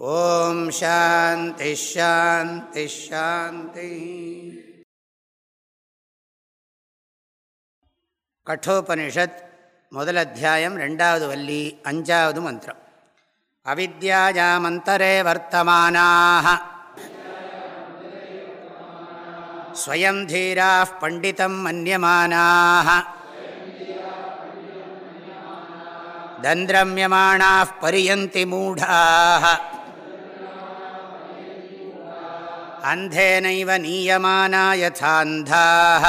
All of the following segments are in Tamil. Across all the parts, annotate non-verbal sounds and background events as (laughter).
ஓம் சாந்தி ஷாந்தி ஷாந்தி கட்டோபனிஷத் முதல் அத்தியாயம் ரெண்டாவது வள்ளி அஞ்சாவது மந்திரம். அவித்யாயாமந்தரே வர்த்தமானாக ஸ்வயம் தீராः பண்டிதம் மன்யமானாக தந்திரமியமாणाः பரியந்தி மூடாக அந்தேனைவ நீயமானாயதாந்தாக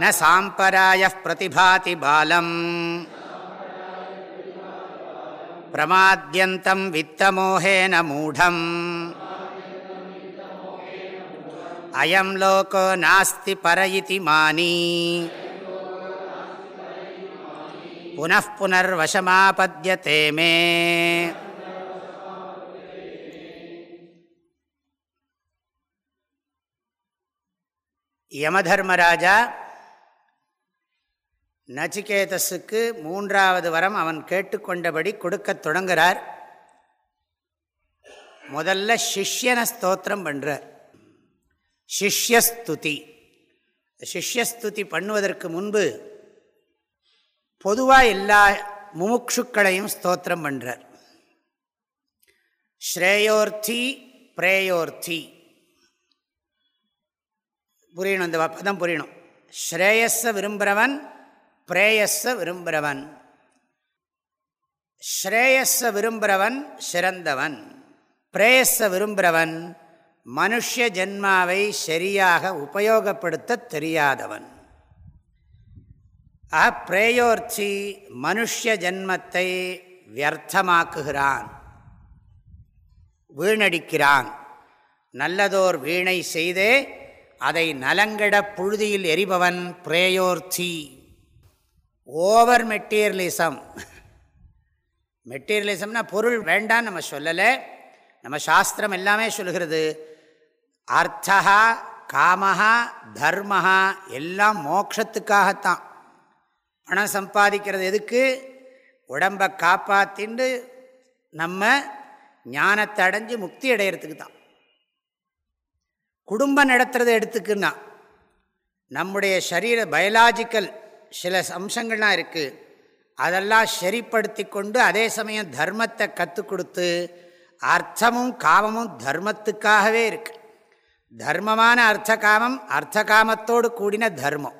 ந சாம்பராய பிரதிபாதி பாலம். பிரமாத்தியந்தம் வித்தமோகேன மூடம் அயம் லோகோ நாஸ்தி பர இதி மானி. புனப்புனர்வசமாபத்யதே மே யமதர்மராஜா நச்சிகேதஸுக்கு மூன்றாவது வரம் அவன் கேட்டுக்கொண்டபடி கொடுக்கத் தொடங்குகிறார். முதல்ல சிஷ்யன ஸ்தோத்திரம் பண்ணுறார் சிஷ்யஸ்துதி. சிஷ்யஸ்துதி பண்ணுவதற்கு முன்பு பொதுவாக எல்லா முமுட்சுக்களையும் ஸ்தோத்திரம் பண்ணுறார் ஸ்ரேயோர்த்தி பிரேயோர்த்தி. புரியணும் இந்த பதம் புரியணும். ஸ்ரேயஸ விரும்புகிறவன் பிரேயஸ விரும்புகிறவன் ஸ்ரேயஸ விரும்புகிறவன் சிறந்தவன். பிரேயஸ விரும்புகிறவன் மனுஷ ஜென்மாவை சரியாக உபயோகப்படுத்த தெரியாதவன். ஆ பிரேயோர்த்தி மனுஷ ஜென்மத்தை வியர்த்தமாக்குகிறான். வீணடிக்கிறான். நல்லதோர் வீணை செய்தே அதை நலங்கட புழுதியில் எரிபவன் பிரேயோர்த்தி ஓவர் மெட்டீரியலிசம். மெட்டீரியலிசம்னா பொருள் வேண்டான்னு நம்ம சொல்லலை. நம்ம சாஸ்திரம் எல்லாமே சொல்கிறது அர்த்தா காமஹா தர்மஹா எல்லாம் மோக்ஷத்துக்காகத்தான். பணம் சம்பாதிக்கிறது எதுக்கு? உடம்பை காப்பாற்றிண்டு நம்ம ஞானத்தை அடைஞ்சு முக்தி அடையிறதுக்கு தான் குடும்பம் நடத்துறதை எடுத்துக்குன்னா நம்முடைய சரீர பயாலாஜிக்கல் சில அம்சங்கள்லாம் இருக்குது அதெல்லாம் சரிப்படுத்தி கொண்டு அதே சமயம் தர்மத்தை கற்றுக் கொடுத்து அர்த்தமும் காமமும் தர்மத்துக்காகவே இருக்கு. தர்மமான அர்த்த காமம் அர்த்த காமத்தோடு கூடின தர்மம்.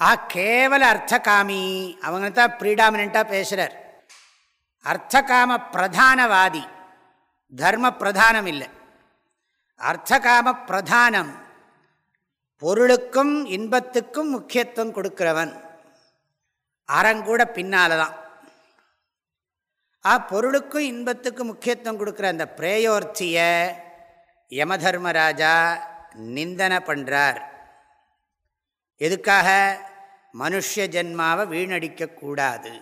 ஆ கேவல அர்த்தகாமி அவங்க தான் ப்ரீடாமினாக பேசுகிறார் அர்த்தகாம பிரதானவாதி தர்ம பிரதானம் இல்லை. அர்த்தகாம பிரதானம் பொருளுக்கும் இன்பத்துக்கும் முக்கியத்துவம் கொடுக்கிறவன். அறங்கூட பின்னால தான் ஆ பொருளுக்கும் இன்பத்துக்கும் முக்கியத்துவம் கொடுக்குற அந்த பிரேயோர்த்தியை யமதர்மராஜா நிந்தனை பண்ணுறார் எதுக்காக? மனுஷ ஜென்மாவை வீணடிக்கக்கூடாது.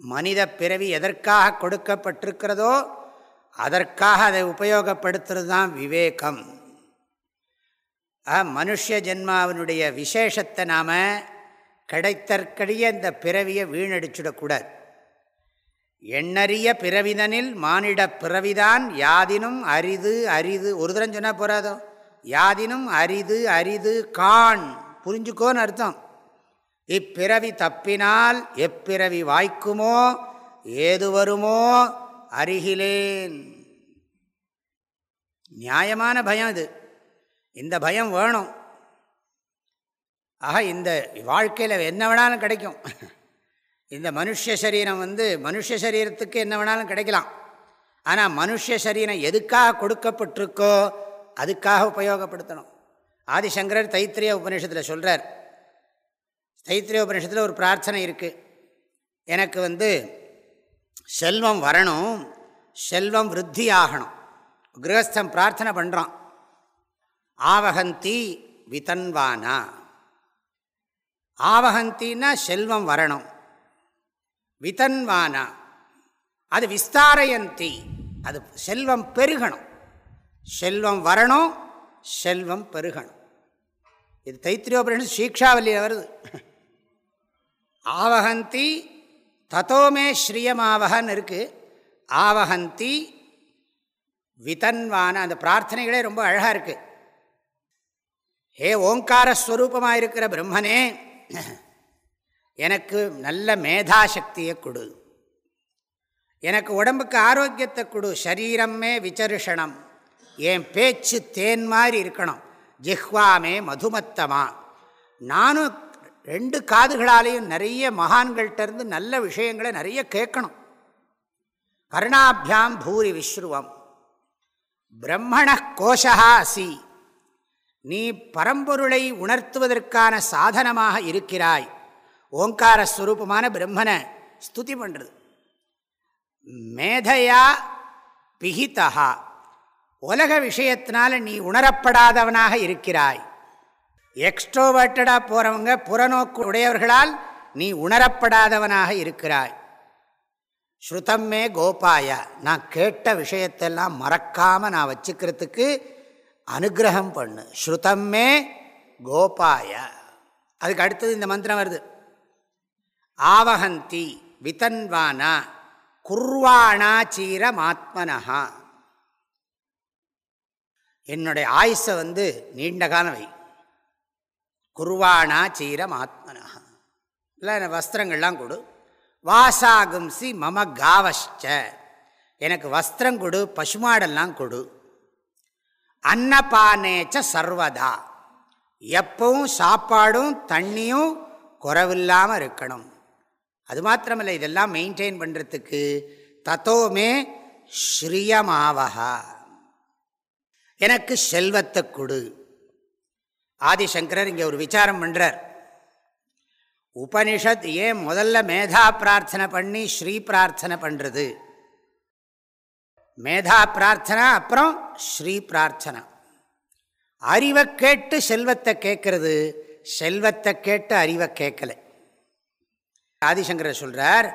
மனித பிறவி எதற்காக கொடுக்கப்பட்டிருக்கிறதோ அதற்காக அதை உபயோகப்படுத்துறது தான் விவேகம் மனுஷ ஜென்மாவினுடைய விசேஷத்தை நாம் கிடைத்தற்கடிய இந்த பிறவியை வீணடிச்சுடக்கூடாது எண்ணறிய பிறவிதனில் மானிட பிறவிதான் யாதினும் அரிது அரிது. ஒரு தரம் சொன்னால் போகாதோ யாதினும் அரிது அரிது கான் புரிஞ்சுக்கோன்னு அர்த்தம். இப்பிறவி தப்பினால் எப்பிறவி வாய்க்குமோ ஏது வருமோ அருகிலேன் நியாயமான பயம் இது. இந்த பயம் வேணும். ஆக இந்த வாழ்க்கையில் என்ன வேணாலும் கிடைக்கும். இந்த மனுஷ சரீரம் வந்து மனுஷ சரீரத்துக்கு என்ன வேணாலும் கிடைக்கலாம். ஆனால் மனுஷ சரீரம் எதுக்காக கொடுக்கப்பட்டிருக்கோ அதுக்காக உபயோகப்படுத்தணும். ஆதிசங்கரர் தைத்திரிய உபநிஷத்தில் சொல்கிறார் தைத்திரிய உபநிஷத்தில் ஒரு பிரார்த்தனை இருக்குது எனக்கு வந்து செல்வம் வரணும் செல்வம் விருத்தி ஆகணும் கிரகஸ்தம் பிரார்த்தனை பண்ணுறான் ஆவகந்தி விதன்வானா. ஆவகந்தின்னா செல்வம் வரணும். விதன்வானா. அது விஸ்தாரயந்தி. அது செல்வம் பெருகணும். செல்வம் வரணும் செல்வம் பெருகணும். இது தைத்திரியோபரிஷன் சீக்ஷாவல்லியில் வருது. ஆவகந்தி தத்தோமே ஸ்ரீயமாவகன்னு இருக்குது ஆவகந்தி விதன்வான அந்த பிரார்த்தனைகளே ரொம்ப அழகாக இருக்குது ஹே ஓங்காரஸ்வரூபமாக இருக்கிற பிரம்மனே எனக்கு நல்ல மேதாசக்தியை கொடு. எனக்கு உடம்புக்கு ஆரோக்கியத்தை கொடு. சரீரமே விச்சருஷணம் என் பேச்சு தேன் மாதிரி இருக்கணும். ஜிஹ்வாமே மதுமத்தமா. நானும் ரெண்டு காதுகளாலேயும் நிறைய மகான்கள்கிட்டருந்து நல்ல விஷயங்களை நிறைய கேட்கணும். கருணாபியாம் பூரி விஸ்ருவம் பிரம்மண கோஷகா அசி. நீ பரம்பொருளை உணர்த்துவதற்கான சாதனமாக இருக்கிறாய். ஓங்கார ஸ்வரூபமான பிரம்மனை ஸ்துதி பண்ணுறது மேதையா பிகிதா உலக விஷயத்தினால நீ உணரப்படாதவனாக இருக்கிறாய். எக்ஸ்ட்ரோவர்ட்டடாக போகிறவங்க புறநோக்கு உடையவர்களால் நீ உணரப்படாதவனாக இருக்கிறாய். ஸ்ருதம்மே கோபாயா. நான் கேட்ட விஷயத்தெல்லாம் மறக்காமல் நான் வச்சுக்கிறதுக்கு அனுகிரகம் பண்ணு. ஸ்ருதம்மே கோபாய. அதுக்கு அடுத்தது இந்த மந்திரம் வருது. ஆவகந்தி விதன்வானா குர்வாணா சீரமாத்மனஹா. என்னுடைய ஆயுஷை வந்து நீண்ட காலம் வை. குர்வாணா சீரமாத்மனஹா. இல்லை வஸ்திரங்கள்லாம் கொடு. வாசாகும்சி மம காவஷ்ட எனக்கு வஸ்திரம் கொடு பசுமாடெல்லாம் கொடு. அன்னபானேச்ச சர்வதா. எப்பவும் சாப்பாடும் தண்ணியும் குறவில்லாமல் இருக்கணும். அது மாத்திரமில்லை இதெல்லாம் மெயின்டைன் பண்ணுறதுக்கு தத்தோமே ஸ்ரீயமாவகா எனக்கு செல்வத்தை கொடு. ஆதிசங்கரர் இங்கே ஒரு விசாரம் பண்ணுறார் உபனிஷத் ஏன் முதல்ல மேதா பிரார்த்தனை பண்ணி ஸ்ரீ பிரார்த்தனை பண்ணுறது மேதா பிரார்த்தனை அப்புறம் ஸ்ரீ பிரார்த்தனை. அறிவை கேட்டு செல்வத்தை கேட்கறது செல்வத்தை கேட்டு அறிவை கேட்கலை. ஆதிசங்கரர் சொல்கிறார்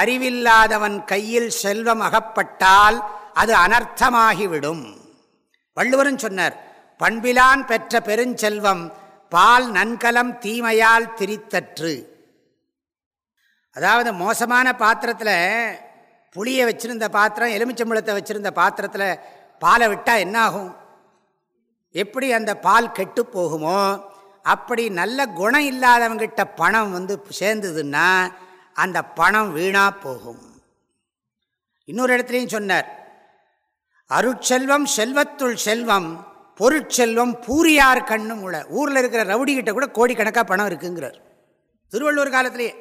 அறிவில்லாதவன் கையில் செல்வம் அகப்பட்டால் அது அனர்த்தமாகிவிடும். வள்ளுவரும் சொன்னார் பண்பிலான் பெற்ற பெருஞ்செல்வம் பால் நன்கலம் தீமையால் திரித்தற்று. அதாவது மோசமான பாத்திரத்தில் புளியை வச்சுருந்த பாத்திரம் எலுமிச்சம்பழத்தை வச்சுருந்த பாத்திரத்தில் பாலை விட்டால் என்னாகும்? எப்படி அந்த பால் கெட்டு போகுமோ அப்படி நல்ல குணம் இல்லாதவங்கிட்ட பணம் வந்து சேர்ந்ததுன்னா அந்த பணம் வீணாக போகும். இன்னொரு இடத்துலையும் சொன்னார் அருட்செல்வம் செல்வத்துள் செல்வம் பொருட்செல்வம் பூரியார் கண்ணும் உள்ள ஊரில் இருக்கிற ரவுடிகிட்ட கூட கோடிக்கணக்காக பணம் இருக்குங்கிறார். திருவள்ளூர் காலத்திலேயே.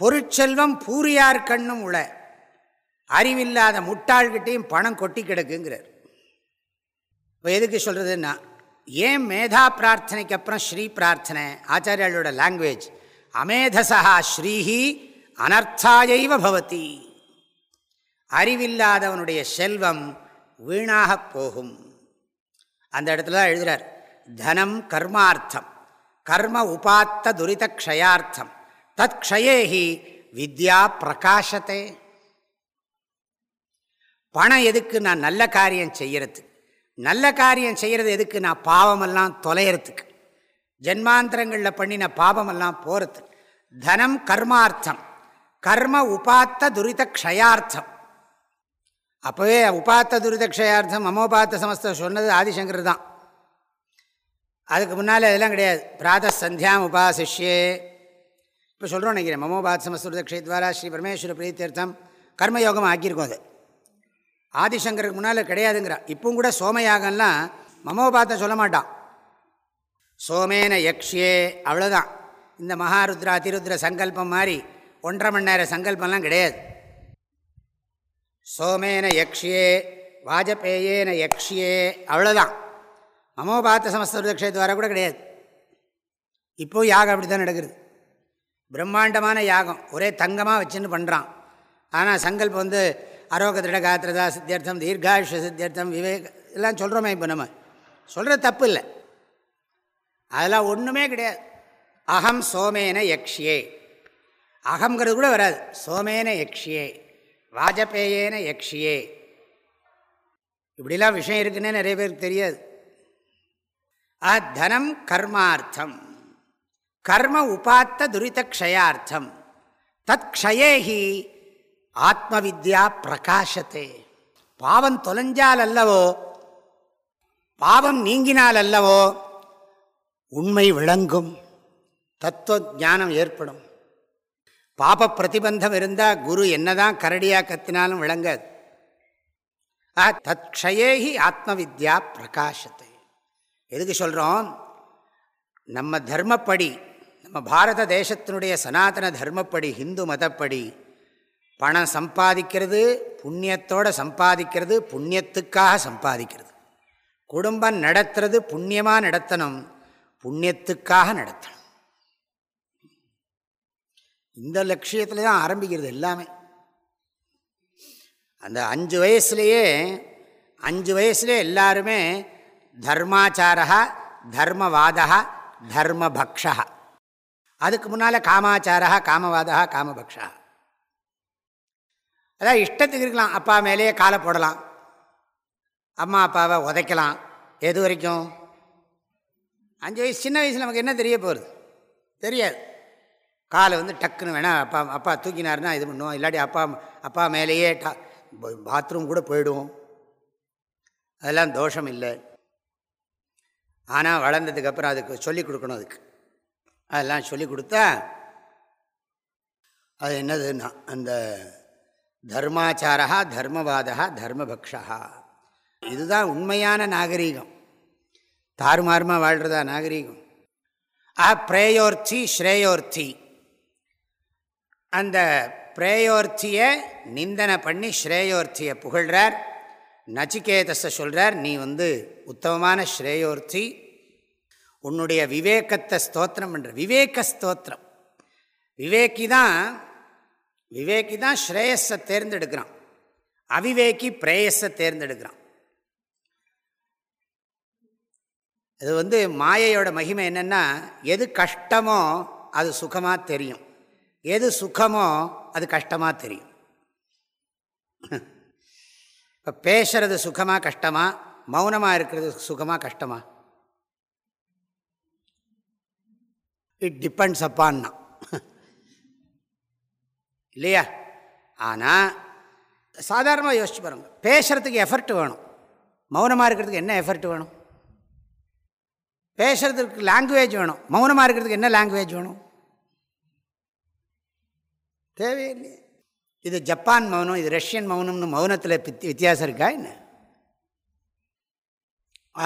பொருட்செல்வம் பூரியார் கண்ணும் உள அறிவில்லாத முட்டாள்கிட்டையும் பணம் கொட்டி கிடக்குங்கிறார். இப்போ எதுக்கு சொல்கிறதுன்னா ஏன் மேதா பிரார்த்தனைக்கு அப்புறம் ஸ்ரீ பிரார்த்தனை ஆச்சாரியாளோட லாங்குவேஜ் அமேதசா ஸ்ரீஹி அனர்த்தாயைவ பவதி. அறிவில்லாதவனுடைய செல்வம் வீணாக போகும். அந்த இடத்துல தான் எழுதுகிறார் தனம் கர்மார்த்தம். கர்ம உபாத்த துரித க்ஷயார்த்தம் தத் க்ஷயேஹி வித்யா பிரகாஷத்தை. பணம் எதுக்கு நான் நல்ல காரியம் செய்கிறது நல்ல காரியம் செய்கிறது எதுக்கு? நான் பாவமெல்லாம் தொலைகிறதுக்கு ஜென்மாந்திரங்களில் பண்ணின பாவமெல்லாம் போகிறதுக்கு தனம் கர்மார்த்தம். கர்ம உபாத்த துரித க்ஷயார்த்தம் அப்போவே உபாத்த துரிதக்ஷயார்த்தம் அமோபாத்த சமஸ்த சொன்னது ஆதிசங்கர் தான். அதுக்கு முன்னால் இதெல்லாம் கிடையாது. பிராத சந்தியாம் உபாசிஷ்யே. இப்போ சொல்கிறோம் நினைக்கிறேன். மமோபாத் சமஸ்துருதக்ஷயத்வாரா ஸ்ரீ பரமேஸ்வர பிரீத்தியர்த்தம் கர்மயோகம் ஆக்கியிருக்கோம் அது. ஆதிசங்கருக்கு முன்னால் கிடையாதுங்கிறான் இப்பவும் கூட சோமயாகம்லாம் மமோபாத்தம் சொல்ல மாட்டான். சோமேன யக்ஷியே அவ்வளோதான் இந்த மகாருத்ரா திருத்ர சங்கல்பம் மாதிரி ஒன்றரை மணி நேர சங்கல்பம்லாம் கிடையாது. சோமேன யக்ஷியே வாஜபேயேன யக்ஷியே அவ்வளோதான் மமோபாத்த சமஸ்கிருத கூட கிடையாது. இப்போது யாகம் அப்படி தான் நடக்கிறது பிரம்மாண்டமான யாகம் ஒரே தங்கமாக வச்சுன்னு பண்ணுறான் ஆனால் சங்கல்பம் வந்து அரோக திருட காத்திரதா சித்தியர்த்தம் தீர்காயுஷ சித்தியர்த்தம் விவேக எல்லாம் சொல்கிறோமே இப்போ நம்ம. சொல்கிற தப்பு இல்லை. அதெல்லாம் ஒன்றுமே கிடையாது. அகம் சோமேன யக்ஷியே. அகங்கிறது கூட வராது. சோமேன யக்ஷியே. ராஜபேயேன யக்ஷியே. இப்படிலாம் விஷயம் இருக்குன்னே நிறைய பேருக்கு தெரியாது. ஆ தனம் கர்மார்த்தம். கர்ம உபாத்த துரித க்ஷயார்த்தம். தத் க்ஷயேஹி ஆத்மவித்யா பிரகாசத்தே பாவம் தொலைஞ்சால் அல்லவோ பாவம் நீங்கினால் அல்லவோ உண்மை விளங்கும். தத்துவ ஞானம் ஏற்படும். பாப பிரதிபந்தம் இருந்தால் குரு என்னதான் கரடியாக கத்தினாலும் விளங்காது. ஆ க்ஷயேஹி ஆத்மவித்யா பிரகாஷத்து. எதுக்கு சொல்கிறோம் நம்ம தர்மப்படி நம்ம பாரத தேசத்தினுடைய சனாதன தர்மப்படி ஹிந்து மதப்படி பணம் சம்பாதிக்கிறது புண்ணியத்தோடு சம்பாதிக்கிறது புண்ணியத்துக்காக சம்பாதிக்கிறது. குடும்பம் நடத்துறது புண்ணியமாக நடத்தணும் புண்ணியத்துக்காக நடத்தணும். இந்த லட்சியத்தில் தான் ஆரம்பிக்கிறது எல்லாமே. அந்த அஞ்சு வயசுலேயே அஞ்சு வயசுலேயே எல்லாருமே தர்மாச்சாரா தர்மவாதா தர்மபக்ஷா அதுக்கு முன்னால் காமாச்சாரா காமவாதா காமபக்ஷா அதான் இஷ்டத்துக்கு இருக்கலாம். அப்பா மேலேயே காலை போடலாம். அம்மா அப்பாவை உதைக்கலாம். எது வரைக்கும்? அஞ்சு வயசு சின்ன வயசில் நமக்கு என்ன தெரிய போகிறது தெரியாது. காலை வந்து டக்குன்னு வேணால் அப்பா அப்பா தூக்கினாருன்னா இது பண்ணுவோம். இல்லாட்டி அப்பா அப்பா மேலேயே டா பாத்ரூம் கூட போயிடுவோம். அதெல்லாம் தோஷம் இல்லை. ஆனால் வளர்ந்ததுக்கப்புறம் அதுக்கு சொல்லிக் கொடுக்கணும் அதுக்கு. அதெல்லாம் சொல்லி கொடுத்தா அது என்னதுன்னா அந்த தர்மாச்சாரா தர்மவாதா தர்மபக்ஷா இதுதான் உண்மையான நாகரீகம். தாறுமாறுமாக வாழ்கிறதா நாகரீகம். ஆ பிரேயோர்த்தி ஸ்ரேயோர்த்தி. அந்த பிரேயோர்த்தியை நிந்தனை பண்ணி ஸ்ரேயோர்த்தியை புகழ்கிறார் நச்சிகேதஸை சொல்கிறார் நீ வந்து உத்தமமான ஸ்ரேயோர்த்தி உன்னுடைய விவேகத்தை ஸ்தோத்திரம் பண்ணுற விவேக ஸ்தோத்திரம். விவேக்கி தான் விவேக்கி தான் ஸ்ரேயஸை தேர்ந்தெடுக்கிறான். அவிவேக்கி பிரேயஸை தேர்ந்தெடுக்கிறான். இது வந்து மாயையோட மகிமை என்னென்னா எது கஷ்டமோ அது சுகமாக தெரியும். எது சுகமோ அது கஷ்டமாக தெரியும். இப்போ பேசுறது சுகமாக கஷ்டமா? மௌனமாக இருக்கிறது சுகமாக கஷ்டமா? இட் டிபெண்ட்ஸ் அப்பான்னா இல்லையா? ஆனால் சாதாரணமாக யோசிச்சு பாருங்க. பேசுகிறதுக்கு எஃபர்ட் வேணும். மௌனமாக இருக்கிறதுக்கு என்ன எஃபர்ட் வேணும்? பேசுகிறதுக்கு லாங்குவேஜ் வேணும். மௌனமாக இருக்கிறதுக்கு என்ன லாங்குவேஜ் வேணும்? தேவையில்லையே இது ஜப்பான் மௌனம் இது ரஷ்யன் மௌனம்னு மௌனத்தில் வித்தியாசம் இருக்கா என்ன?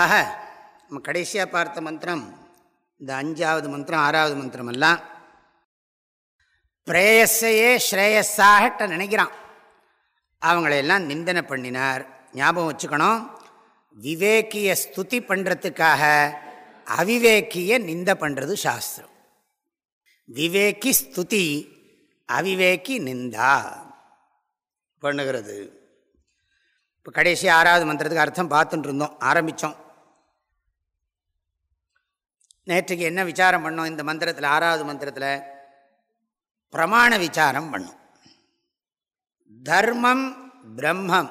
ஆக நம்ம கடைசியாக பார்த்த மந்திரம் இந்த அஞ்சாவது மந்திரம் ஆறாவது மந்திரம் எல்லாம் பிரேயஸையே ஸ்ரேயஸாகட்ட நினைக்கிறான். அவங்களையெல்லாம் நிந்தனை பண்ணினார். ஞாபகம் வச்சுக்கணும் விவேக்கிய ஸ்துதி பண்ணுறதுக்காக அவிவேக்கிய நிந்த பண்ணுறது சாஸ்திரம். விவேக்கி ஸ்துதி அவிவேக்கி நிந்தா. பண்ணுகிறது. இப்போ கடைசி ஆறாவது மந்திரத்துக்கு அர்த்தம் பார்த்துட்டு இருந்தோம் ஆரம்பித்தோம் நேற்றுக்கு என்ன விசாரம் பண்ணோம்? இந்த மந்திரத்தில் ஆறாவது மந்திரத்தில் பிரமாண விசாரம் பண்ணும். தர்மம் பிரம்மம்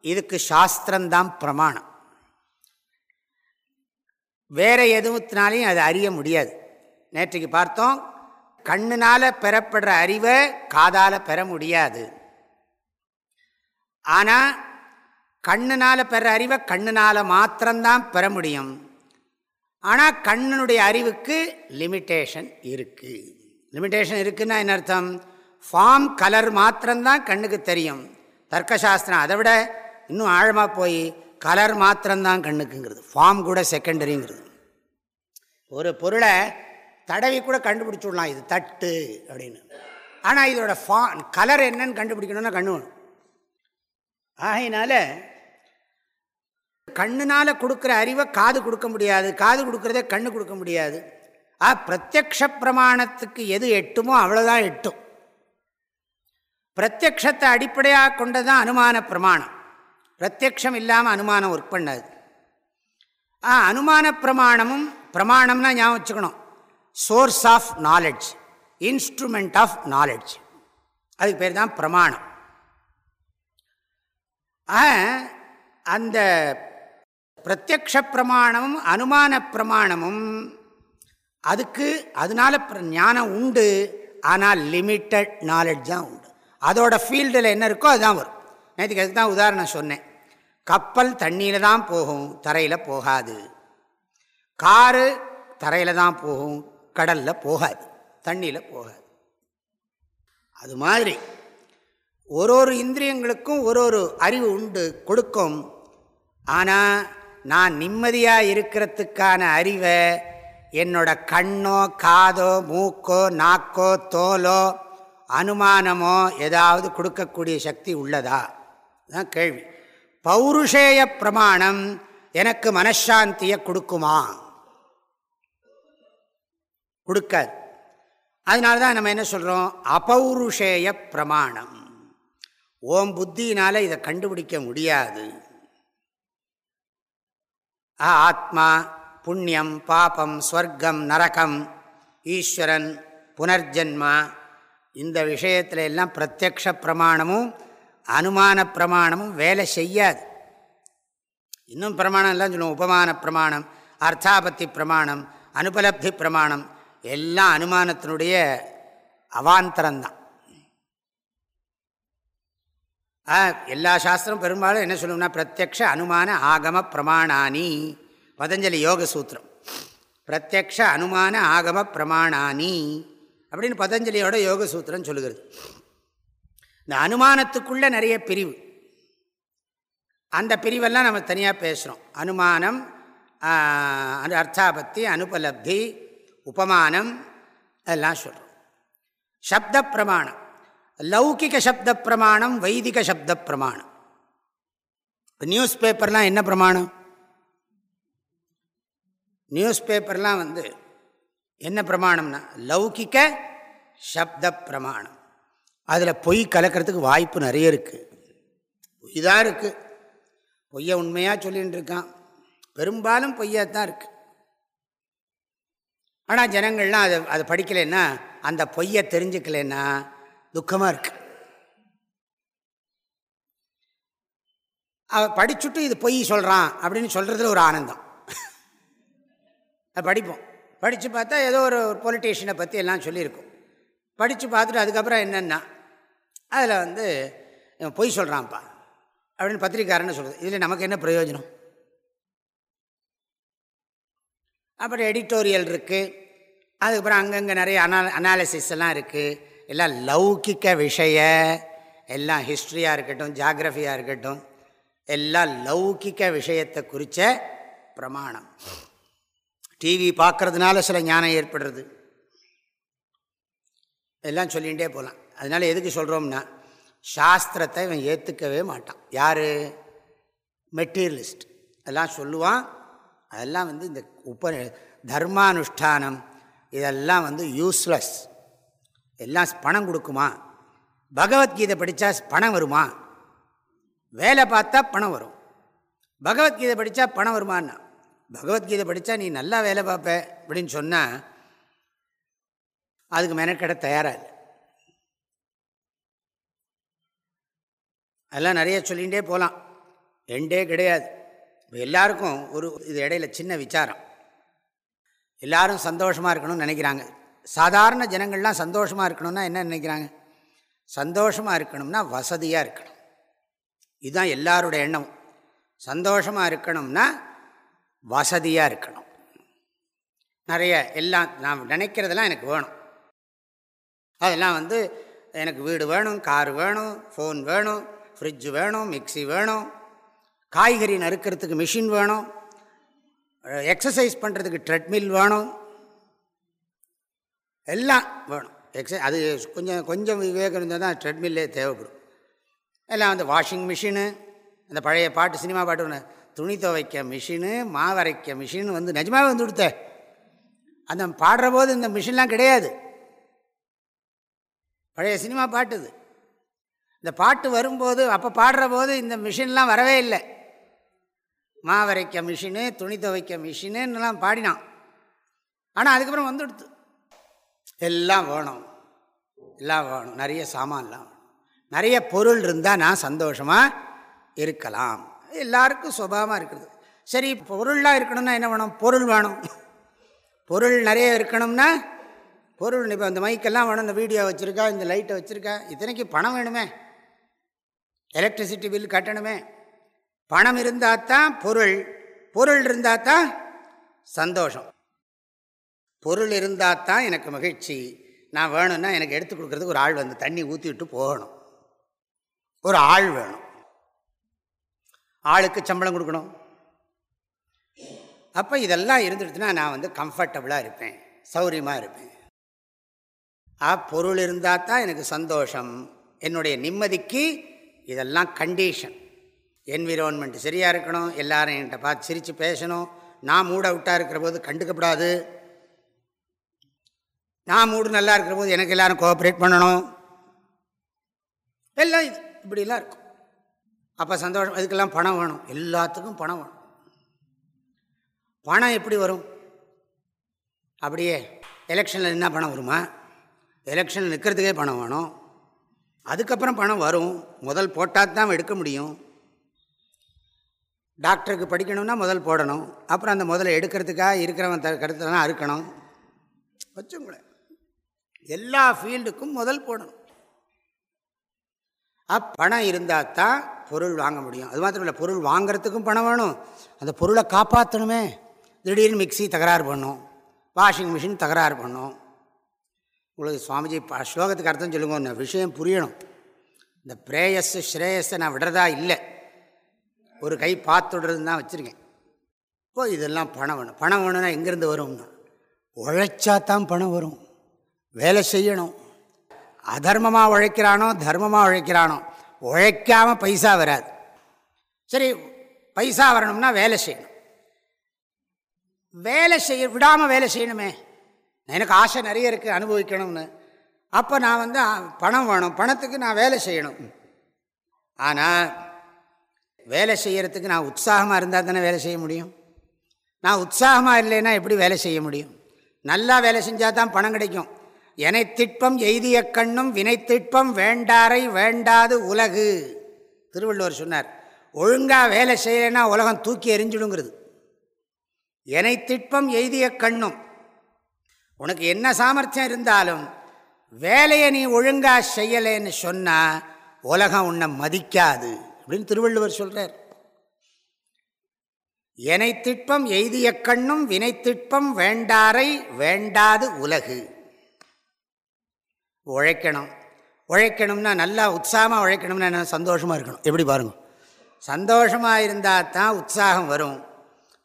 இதுக்கு சாஸ்திரம்தான் பிரமாணம். வேற எதுவுத்தினாலையும் அதை அறிய முடியாது. நேற்றுக்கு பார்த்தோம் கண்ணினால் பெறப்படுற அறிவை காதால் பெற முடியாது. ஆனால் கண்ணினால் பெற அறிவை கண்ணினால் மாத்திரம்தான் பெற முடியும். ஆனால் கண்ணனுடைய அறிவுக்கு லிமிட்டேஷன் இருக்குது லிமிட்டேஷன் இருக்குதுன்னா என்ன அர்த்தம்? ஃபார்ம் கலர் மாத்திரம்தான் கண்ணுக்கு தெரியும். தர்க்கசாஸ்திரம் அதை விட இன்னும் ஆழமாக போய் கலர் மாத்திரம்தான் கண்ணுக்குங்கிறது. ஃபார்ம் கூட செகண்டரிங்கிறது. ஒரு பொருளை தடவி கூட கண்டுபிடிச்சுடலாம். இது தட்டு அப்படின்னு. ஆனால் இதோட ஃபா கலர் என்னன்னு கண்டுபிடிக்கணும்னா கண்ணு வேணும். ஆகையினால கண்ணுனால் கொடுக்குற அறிவை காது கொடுக்க முடியாது. காது கொடுக்குறதே கண்ணு கொடுக்க முடியாது. ஆ பிரத்யக்ஷ பிரமாணத்துக்கு எது எட்டுமோ அவ்வளோதான் எட்டும். பிரத்யக்ஷத்தை அடிப்படையாக கொண்டது தான் அனுமான பிரமாணம். பிரத்யக்ஷம் இல்லாமல் அனுமானம் ஒர்க் பண்ணாது. ஆ அனுமான பிரமாணமும் பிரமாணம்னா ஞாபகம் வச்சுக்கணும். Source of knowledge instrument of knowledge அதுக்கு பேர் தான் பிரமாணம். அந்த பிரத்யக்ஷ பிரமாணமும் அனுமான பிரமாணமும் அதுக்கு அதனால ஞானம் உண்டு ஆனால் லிமிட்டட் நாலெட்ஜ் தான் உண்டு. அதோட ஃபீல்டில் என்ன இருக்கோ அதுதான் வரும். நேற்றுக்கு அதுக்கு தான் உதாரணம் சொன்னேன். கப்பல் தண்ணியில் தான் போகும் தரையில் போகாது. காரு தரையில் தான் போகும் கடலில் போகாது தண்ணியில் போகாது. அது மாதிரி ஒரு ஒரு இந்திரியங்களுக்கும் ஒரு ஒரு அறிவு உண்டு கொடுக்கும். ஆனால் நான் நிம்மதியாக இருக்கிறதுக்கான அறிவை என்னோட கண்ணோ காதோ மூக்கோ நாக்கோ தோலோ அனுமானமோ ஏதாவது கொடுக்கக்கூடிய சக்தி உள்ளதா? தான் கேள்வி. பௌருஷேய பிரமாணம் எனக்கு மனசாந்தியை கொடுக்குமா? கொடுக்காது. அதனால தான் நம்ம என்ன சொல்கிறோம் அபௌருஷேய பிரமாணம். ஓம் புத்தியினால் இதை கண்டுபிடிக்க முடியாது. ஆத்மா புண்ணியம் பாபம் ஸ்வர்க்கம் நரகம் ஈஸ்வரன் புனர்ஜென்மா இந்த விஷயத்தில் எல்லாம் பிரத்யக்ஷ பிரமாணமும் அனுமான பிரமாணமும் வேலை செய்யாது. இன்னும் பிரமாணம் எல்லாம் சொல்லுவோம். உபமான பிரமாணம் அர்த்தாபத்தி பிரமாணம் அனுபலப்தி பிரமாணம் எல்லாம் அனுமானத்தினுடைய அவாந்தரம்தான். எல்லா சாஸ்திரம் பெரும்பாலும் என்ன சொல்லணும்னா பிரத்யக்ஷ அனுமான ஆகம பிரமாணானி பதஞ்சலி யோக சூத்திரம். பிரத்யக்ஷ அனுமான ஆகம பிரமாணானி அப்படின்னு பதஞ்சலியோட யோக சூத்திரம் சொல்லுகிறது. இந்த அனுமானத்துக்குள்ளே நிறைய பிரிவு. அந்த பிரிவெல்லாம் நம்ம தனியாக பேசுகிறோம் அனுமானம் அர்த்தாபத்தி அனுபலப்தி உபமானம் அதெல்லாம் சொல்கிறோம் சப்த பிரமாணம் லௌகிக சப்த பிரமாணம் வைதிக சப்த பிரமாணம் இப்போ நியூஸ் பேப்பர்லாம் என்ன பிரமாணம்? நியூஸ் பேப்பர்லாம் வந்து என்ன பிரமாணம்னா லௌகிக்க சப்த பிரமாணம் அதில் பொய் கலக்கிறதுக்கு வாய்ப்பு நிறைய இருக்குது பொய் தான் இருக்குது பொய்யை உண்மையாக சொல்லிகிட்டு இருக்கான். பெரும்பாலும் பொய்யாக தான் இருக்குது ஆனால் ஜனங்கள்லாம் அதை அதை படிக்கலைன்னா அந்த பொய்யை தெரிஞ்சுக்கலைன்னா துக்கமாக இருக்கு. அவ படிச்சுட்டு இது பொய் சொல்கிறான் அப்படின்னு சொல்கிறதுல ஒரு ஆனந்தம். படிப்போம். படித்து பார்த்தா ஏதோ ஒரு பொலிட்டீஷியனை பற்றி எல்லாம் சொல்லியிருக்கும். படித்து பார்த்துட்டு அதுக்கப்புறம் என்னென்னா அதில் வந்து பொய் சொல்கிறான்ப்பா அப்படின்னு பத்திரிக்காரன்னு சொல்கிறது இதில் நமக்கு என்ன பிரயோஜனம்? அப்புறம் எடிட்டோரியல் இருக்குது அதுக்கப்புறம் அங்கங்கே நிறைய அனா அனாலிசிஸ் எல்லாம் இருக்குது எல்லாம் லௌகிக்க விஷய எல்லாம் ஹிஸ்ட்ரியாக இருக்கட்டும் ஜாகிரஃபியாக இருக்கட்டும் எல்லாம் லௌகிக்க விஷயத்தை குறித்த பிரமாணம். டிவி பார்க்குறதுனால சில ஞானம் ஏற்படுறது. எல்லாம் சொல்லிகிட்டே போகலாம். அதனால் எதுக்கு சொல்கிறோம்னா சாஸ்திரத்தை இவன் ஏற்றுக்கவே மாட்டான். யார்? மெட்டீரியலிஸ்ட். அதெல்லாம் சொல்லுவான் அதெல்லாம் வந்து இந்த உப தர்மானுஷ்டானம் இதெல்லாம் வந்து யூஸ்லெஸ் எல்லாம் பணம் கொடுக்குமா? பகவத்கீதை படித்தா பணம் வருமா? வேலை பார்த்தா பணம் வரும். பகவத்கீதை படித்தா பணம் வருமானா பகவத்கீதை படித்தா நீ நல்லா வேலை பார்ப்ப அப்படின்னு சொன்னால் அதுக்கு மெனக்கெட தயாராக இல்லை. அதெல்லாம் நிறைய சொல்லிகிட்டே போகலாம் எண்டே கிடையாது. எல்லாருக்கும் ஒரு இது இடையில சின்ன விசாரம். எல்லாரும் சந்தோஷமாக இருக்கணும்னு நினைக்கிறாங்க. சாதாரண ஜனங்கள்லாம் சந்தோஷமாக இருக்கணும்னா என்ன நினைக்கிறாங்க? சந்தோஷமாக இருக்கணும்னா வசதியாக இருக்கணும். இதுதான் எல்லாரோட எண்ணம். சந்தோஷமாக இருக்கணும்னா வசதியாக இருக்கணும். நிறைய எல்லாம் நான் நினைக்கிறதெல்லாம் எனக்கு வேணும். அதெல்லாம் வந்து எனக்கு வீடு வேணும் கார் வேணும் ஃபோன் வேணும் ஃப்ரிட்ஜு வேணும் மிக்சி வேணும். காய்கறி நறுக்கிறதுக்கு மிஷின் வேணும். எக்ஸசைஸ் பண்ணுறதுக்கு ட்ரெட்மில் வேணும். எல்லாம் வேணும். எக்ஸ அது கொஞ்சம் கொஞ்சம் விவேகம் இருந்தால் தான் ட்ரெட்மில்லே தேவைப்படும். எல்லாம் வந்து வாஷிங் மிஷினு அந்த பழைய பாட்டு சினிமா பாட்டு ஒன்று துணி துவைக்க மிஷினு மாவரைக்க மிஷின் வந்து நிஜமாகவே வந்து கொடுத்த அந்த பாடுற போது இந்த மிஷின்லாம் கிடையாது. பழைய சினிமா பாட்டு இது. இந்த பாட்டு வரும்போது அப்போ பாடுற போது இந்த மிஷின்லாம் வரவே இல்லை. மாவரைக்க மிஷினு துணி துவைக்க மிஷினுன்னெலாம் பாடினான். ஆனால் அதுக்கப்புறம் வந்துடுத்து. எல்லாம் வேணும். எல்லாம் வேணும். நிறைய சாமான்லாம் நிறைய பொருள் இருந்தால் நான் சந்தோஷமாக இருக்கலாம். எல்லாருக்கும் சுபாவமாக இருக்கிறது. சரி பொருளாக இருக்கணும்னா என்ன வேணும்? பொருள் வேணும். பொருள் நிறைய இருக்கணும்னா பொருள் இப்போ இந்த மைக்கெல்லாம் வேணும் இந்த வீடியோ வச்சுருக்கா இந்த லைட்டை வச்சுருக்கா இத்தனைக்கு பணம் வேணுமே. எலக்ட்ரிசிட்டி பில் கட்டணுமே. பணம் இருந்தால் தான் பொருள் பொருள் இருந்தால் தான் சந்தோஷம். பொருள் இருந்தால் தான் எனக்கு மகிழ்ச்சி. நான் வேணும்னா எனக்கு எடுத்து கொடுக்குறதுக்கு ஒரு ஆள் வந்து தண்ணி ஊற்றி விட்டு போகணும். ஒரு ஆள் வேணும். ஆளுக்கு சம்பளம் கொடுக்கணும். அப்போ இதெல்லாம் இருந்துடுச்சுன்னா நான் வந்து கம்ஃபர்டபுளாக இருப்பேன். சௌரியமாக இருப்பேன். ஆ பொருள் இருந்தால் தான் எனக்கு சந்தோஷம். என்னுடைய நிம்மதிக்கு இதெல்லாம் கண்டிஷன் என்விரான்மெண்ட் சரியாக இருக்கணும் எல்லாரும் என்கிட்ட பார்த்து சிரித்து பேசணும். நான் மூட அவுட்டாக இருக்கிற போது கண்டுக்கப்படாது. நான் மூடு நல்லா இருக்கிற போது எனக்கு எல்லோரும் கோஆப்ரேட் பண்ணணும். எல்லாம் இது இப்படிலாம் இருக்கும். அப்போ சந்தோஷம் அதுக்கெல்லாம் பணம் வேணும். எல்லாத்துக்கும் பணம் வேணும். பணம் எப்படி வரும்? அப்படியே எலெக்ஷனில் என்ன பணம் வருமா? எலெக்ஷனில் நிற்கிறதுக்கே பணம் வேணும். அதுக்கப்புறம் பணம் வரும். முதல் போட்டால் தான் எடுக்க முடியும். டாக்டருக்கு படிக்கணும்னா முதல் போடணும். அப்புறம் அந்த முதல்ல எடுக்கிறதுக்காக இருக்கிறவன் த கருத்துலாம் அறுக்கணும். கூட எல்லா ஃபீல்டுக்கும் முதல் போடணும். அப் பணம் இருந்தால் தான் பொருள் வாங்க முடியும். அது மாத்திரம் இல்லை பொருள் வாங்கிறதுக்கும் பணம் வேணும். அந்த பொருளை காப்பாற்றணுமே திடீர்னு மிக்சி தகராறு பண்ணும். வாஷிங் மிஷின் தகராறு பண்ணும். உங்களுக்கு சுவாமிஜி ஸ்லோகத்துக்கு அர்த்தம் சொல்லுங்க. விஷயம் புரியணும். இந்த பிரேயஸ் ஸ்ரேயஸை நான் விடுறதா இல்லை. ஒரு கை பார்த்துடுறதுன்னு தான் வச்சுருக்கேன். ஓ இதெல்லாம் பணம் வேணும். பணம் வேணும்னா எங்கேருந்து வரும்னா. உழைச்சா தான் பணம் வரும். வேலை செய்யணும். அதர்மமாக உழைக்கிறானோ தர்மமாக உழைக்கிறானோ உழைக்காமல் பைசா வராது. சரி பைசா வரணும்னா வேலை செய்யணும். வேலை செய்ய விடாமல் வேலை செய்யணுமே. எனக்கு ஆசை நிறைய இருக்குது அனுபவிக்கணும்னு. அப்போ நான் வந்து பணம் வேணும். பணத்துக்கு நான் வேலை செய்யணும். ஆனால் வேலை செய்கிறதுக்கு நான் உற்சாகமாக இருந்தால் தானே வேலை செய்ய முடியும்? நான் உற்சாகமாக இல்லைன்னா எப்படி வேலை செய்ய முடியும்? நல்லா வேலை செஞ்சால் தான் பணம் கிடைக்கும். எனை திட்பம் எய்திய கண்ணும் வினை திட்பம் வேண்டாரை வேண்டாது உலகு. திருவள்ளுவர் சொன்னார் ஒழுங்காக வேலை செய்யலைன்னா உலகம் தூக்கி எரிஞ்சிடுங்கிறது எனை திட்பம் எய்திய கண்ணும் உனக்கு என்ன சாமர்த்தியம் இருந்தாலும் வேலையை நீ ஒழுங்காக செய்யலைன்னு சொன்னால் உலகம் உன்னை மதிக்காது. அப்படின்னு திருவள்ளுவர் சொல்கிறார் எனை திட்பம் எய்திய கண்ணும் வினை திட்பம் வேண்டாரை வேண்டாது உலகு. உழைக்கணும். உழைக்கணும்னா நல்லா உற்சாகமாக உழைக்கணும்னா என்ன? சந்தோஷமாக இருக்கணும். எப்படி பாருங்க. சந்தோஷமாக இருந்தால் தான் உற்சாகம் வரும்.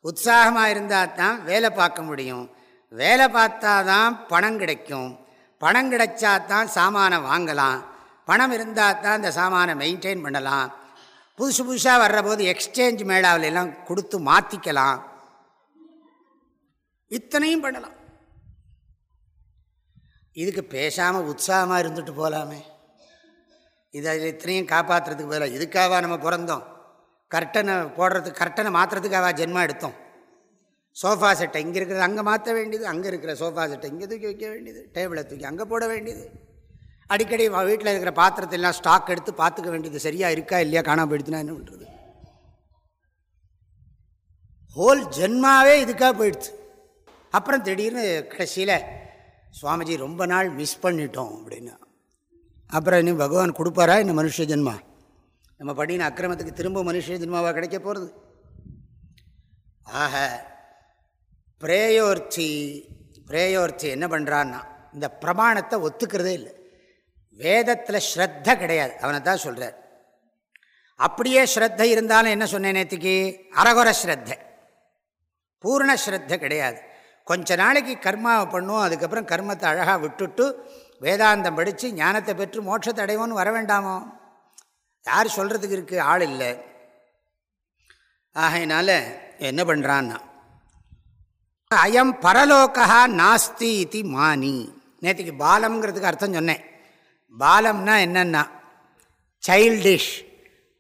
உற்சாகமாக இருந்தால் தான் வேலை பார்க்க முடியும். வேலை பார்த்தா தான் பணம் கிடைக்கும். பணம் கிடைச்சா தான் சாமானை வாங்கலாம். பணம் இருந்தால் தான் இந்த சாமானை மெயின்டைன் பண்ணலாம். புதுசு புதுசாக வர்ற போது எக்ஸ்சேஞ்ச் மேளாவில் எல்லாம் கொடுத்து மாற்றிக்கலாம் இத்தனையும் பண்ணலாம். இதுக்கு பேசாமல் உற்சாகமாக இருந்துட்டு போகலாமே இதை இத்தனையும் காப்பாற்றுறதுக்கு பதிலாக இதுக்காக நம்ம பிறந்தோம்? கர்ட்டனை போடுறதுக்கு கர்ட்டனை மாற்றுறதுக்காக ஜென்மா எடுத்தோம்? சோஃபா செட்டை இங்கே இருக்கிறது அங்கே மாற்ற வேண்டியது அங்கே இருக்கிற சோஃபா செட்டை இங்கே தூக்கி வைக்க வேண்டியது டேபிளை தூக்கி அங்கே போட வேண்டியது. அடிக்கடி வீட்டில் இருக்கிற பாத்திரத்தெல்லாம் ஸ்டாக் எடுத்து பார்த்துக்க வேண்டியது சரியாக இருக்கா இல்லையா? காணாமல் போயிடுச்சுன்னா என்ன பண்ணுறது ஹோல் ஜென்மாவே இதுக்காக போயிடுச்சு. அப்புறம் திடீர்னு கடைசியில் சுவாமிஜி ரொம்ப நாள் மிஸ் பண்ணிட்டோம் அப்படின்னு. அப்புறம் இன்னும் பகவான் கொடுப்பாரா இந்த மனுஷ ஜென்மா? நம்ம பண்ணின அக்கிரமத்துக்கு திரும்ப மனுஷ ஜென்மாவாக கிடைக்க போகிறது ஆக பிரேயோர்ச்சி பிரேயோர்ச்சி என்ன பண்ணுறான்னா இந்த பிரமாணத்தை ஒத்துக்கிறதே இல்லை. வேதத்தில் ஸ்ரத்த கிடையாது. அவனை தான் சொல்கிறார் அப்படியே ஸ்ரத்த இருந்தாலும் என்ன சொன்னேன் நேற்றுக்கு அரகுர ஸ்ரத்த. பூர்ண ஸ்ரத்த கிடையாது. கொஞ்ச நாளைக்கு கர்மாவை பண்ணுவோம் அதுக்கப்புறம் கர்மத்தை அழகாக விட்டுட்டு வேதாந்தம் படித்து ஞானத்தை பெற்று மோட்சத்தை அடைவோன்னு வர வேண்டாமோ? யார் சொல்கிறதுக்கு இருக்குது ஆள் இல்லை. ஆகையினால என்ன பண்ணுறான்னா அயம் பரலோகா நாஸ்தி இது மானி. நேற்றுக்கு பாலம்ங்கிறதுக்கு அர்த்தம் சொன்னேன். பாலம்னா என்னென்னா சைல்டிஷ்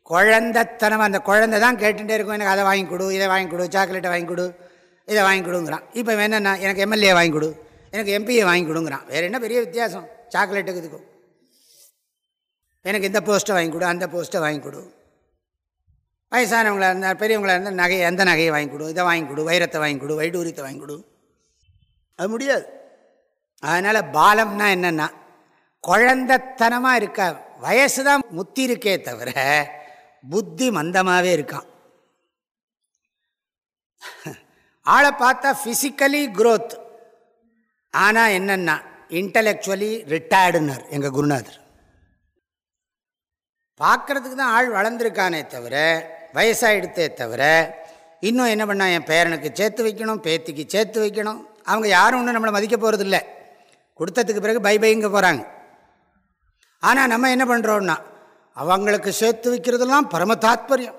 குழந்தைத்தனம் அந்த குழந்தை தான் கேட்டுகிட்டே இருக்கும் எனக்கு அதை வாங்கி கொடு இதை வாங்கி கொடு சாக்லேட்டை வாங்கி கொடு இதை வாங்கி கொடுங்கிறான். இப்போ என்னென்னா எனக்கு எம்எல்ஏ வாங்கி கொடு எனக்கு எம்பியை வாங்கி கொடுங்கிறான். வேறு என்ன பெரிய வித்தியாசம்? சாக்லேட்டுக்கு இதுக்கும். எனக்கு இந்த போஸ்ட்டை வாங்கி கொடு அந்த போஸ்ட்டை வாங்கி கொடு. வயசானவங்களாக இருந்தால் பெரியவங்களாக இருந்தால் நகையை எந்த நகையை வாங்கி கொடு இதை வாங்கி கொடு வைரத்தை வாங்கி கொடு வைடூரியத்தை வாங்கி கொடு. அது முடியாது. அதனால் பாலம்னா என்னென்னா குழந்தத்தனமாக இருக்கா? வயசு தான் முத்தி இருக்கே தவிர புத்தி மந்தமாகவே இருக்கான். ஆளை பார்த்தா ஃபிசிக்கலி க்ரோத் ஆனால் என்னென்னா இன்டலெக்சுவலி ரிட்டையர்டுனர் எங்கள் குருநாதர். பார்க்குறதுக்கு தான் ஆள் வளர்ந்துருக்கானே தவிர வயசாகிடுத்தே தவிர இன்னும் என்ன பண்ணால் என் பேரனுக்கு சேர்த்து வைக்கணும் பேத்திக்கு சேர்த்து வைக்கணும். அவங்க யாரும் ஒன்றும் நம்மளை மதிக்க போகிறதில்ல கொடுத்ததுக்கு பிறகு பை பைங்க போகிறாங்க ஆனால் நம்ம என்ன பண்ணுறோன்னா அவங்களுக்கு சேர்த்து வைக்கிறதுலாம் பரம தாத்பரியம்.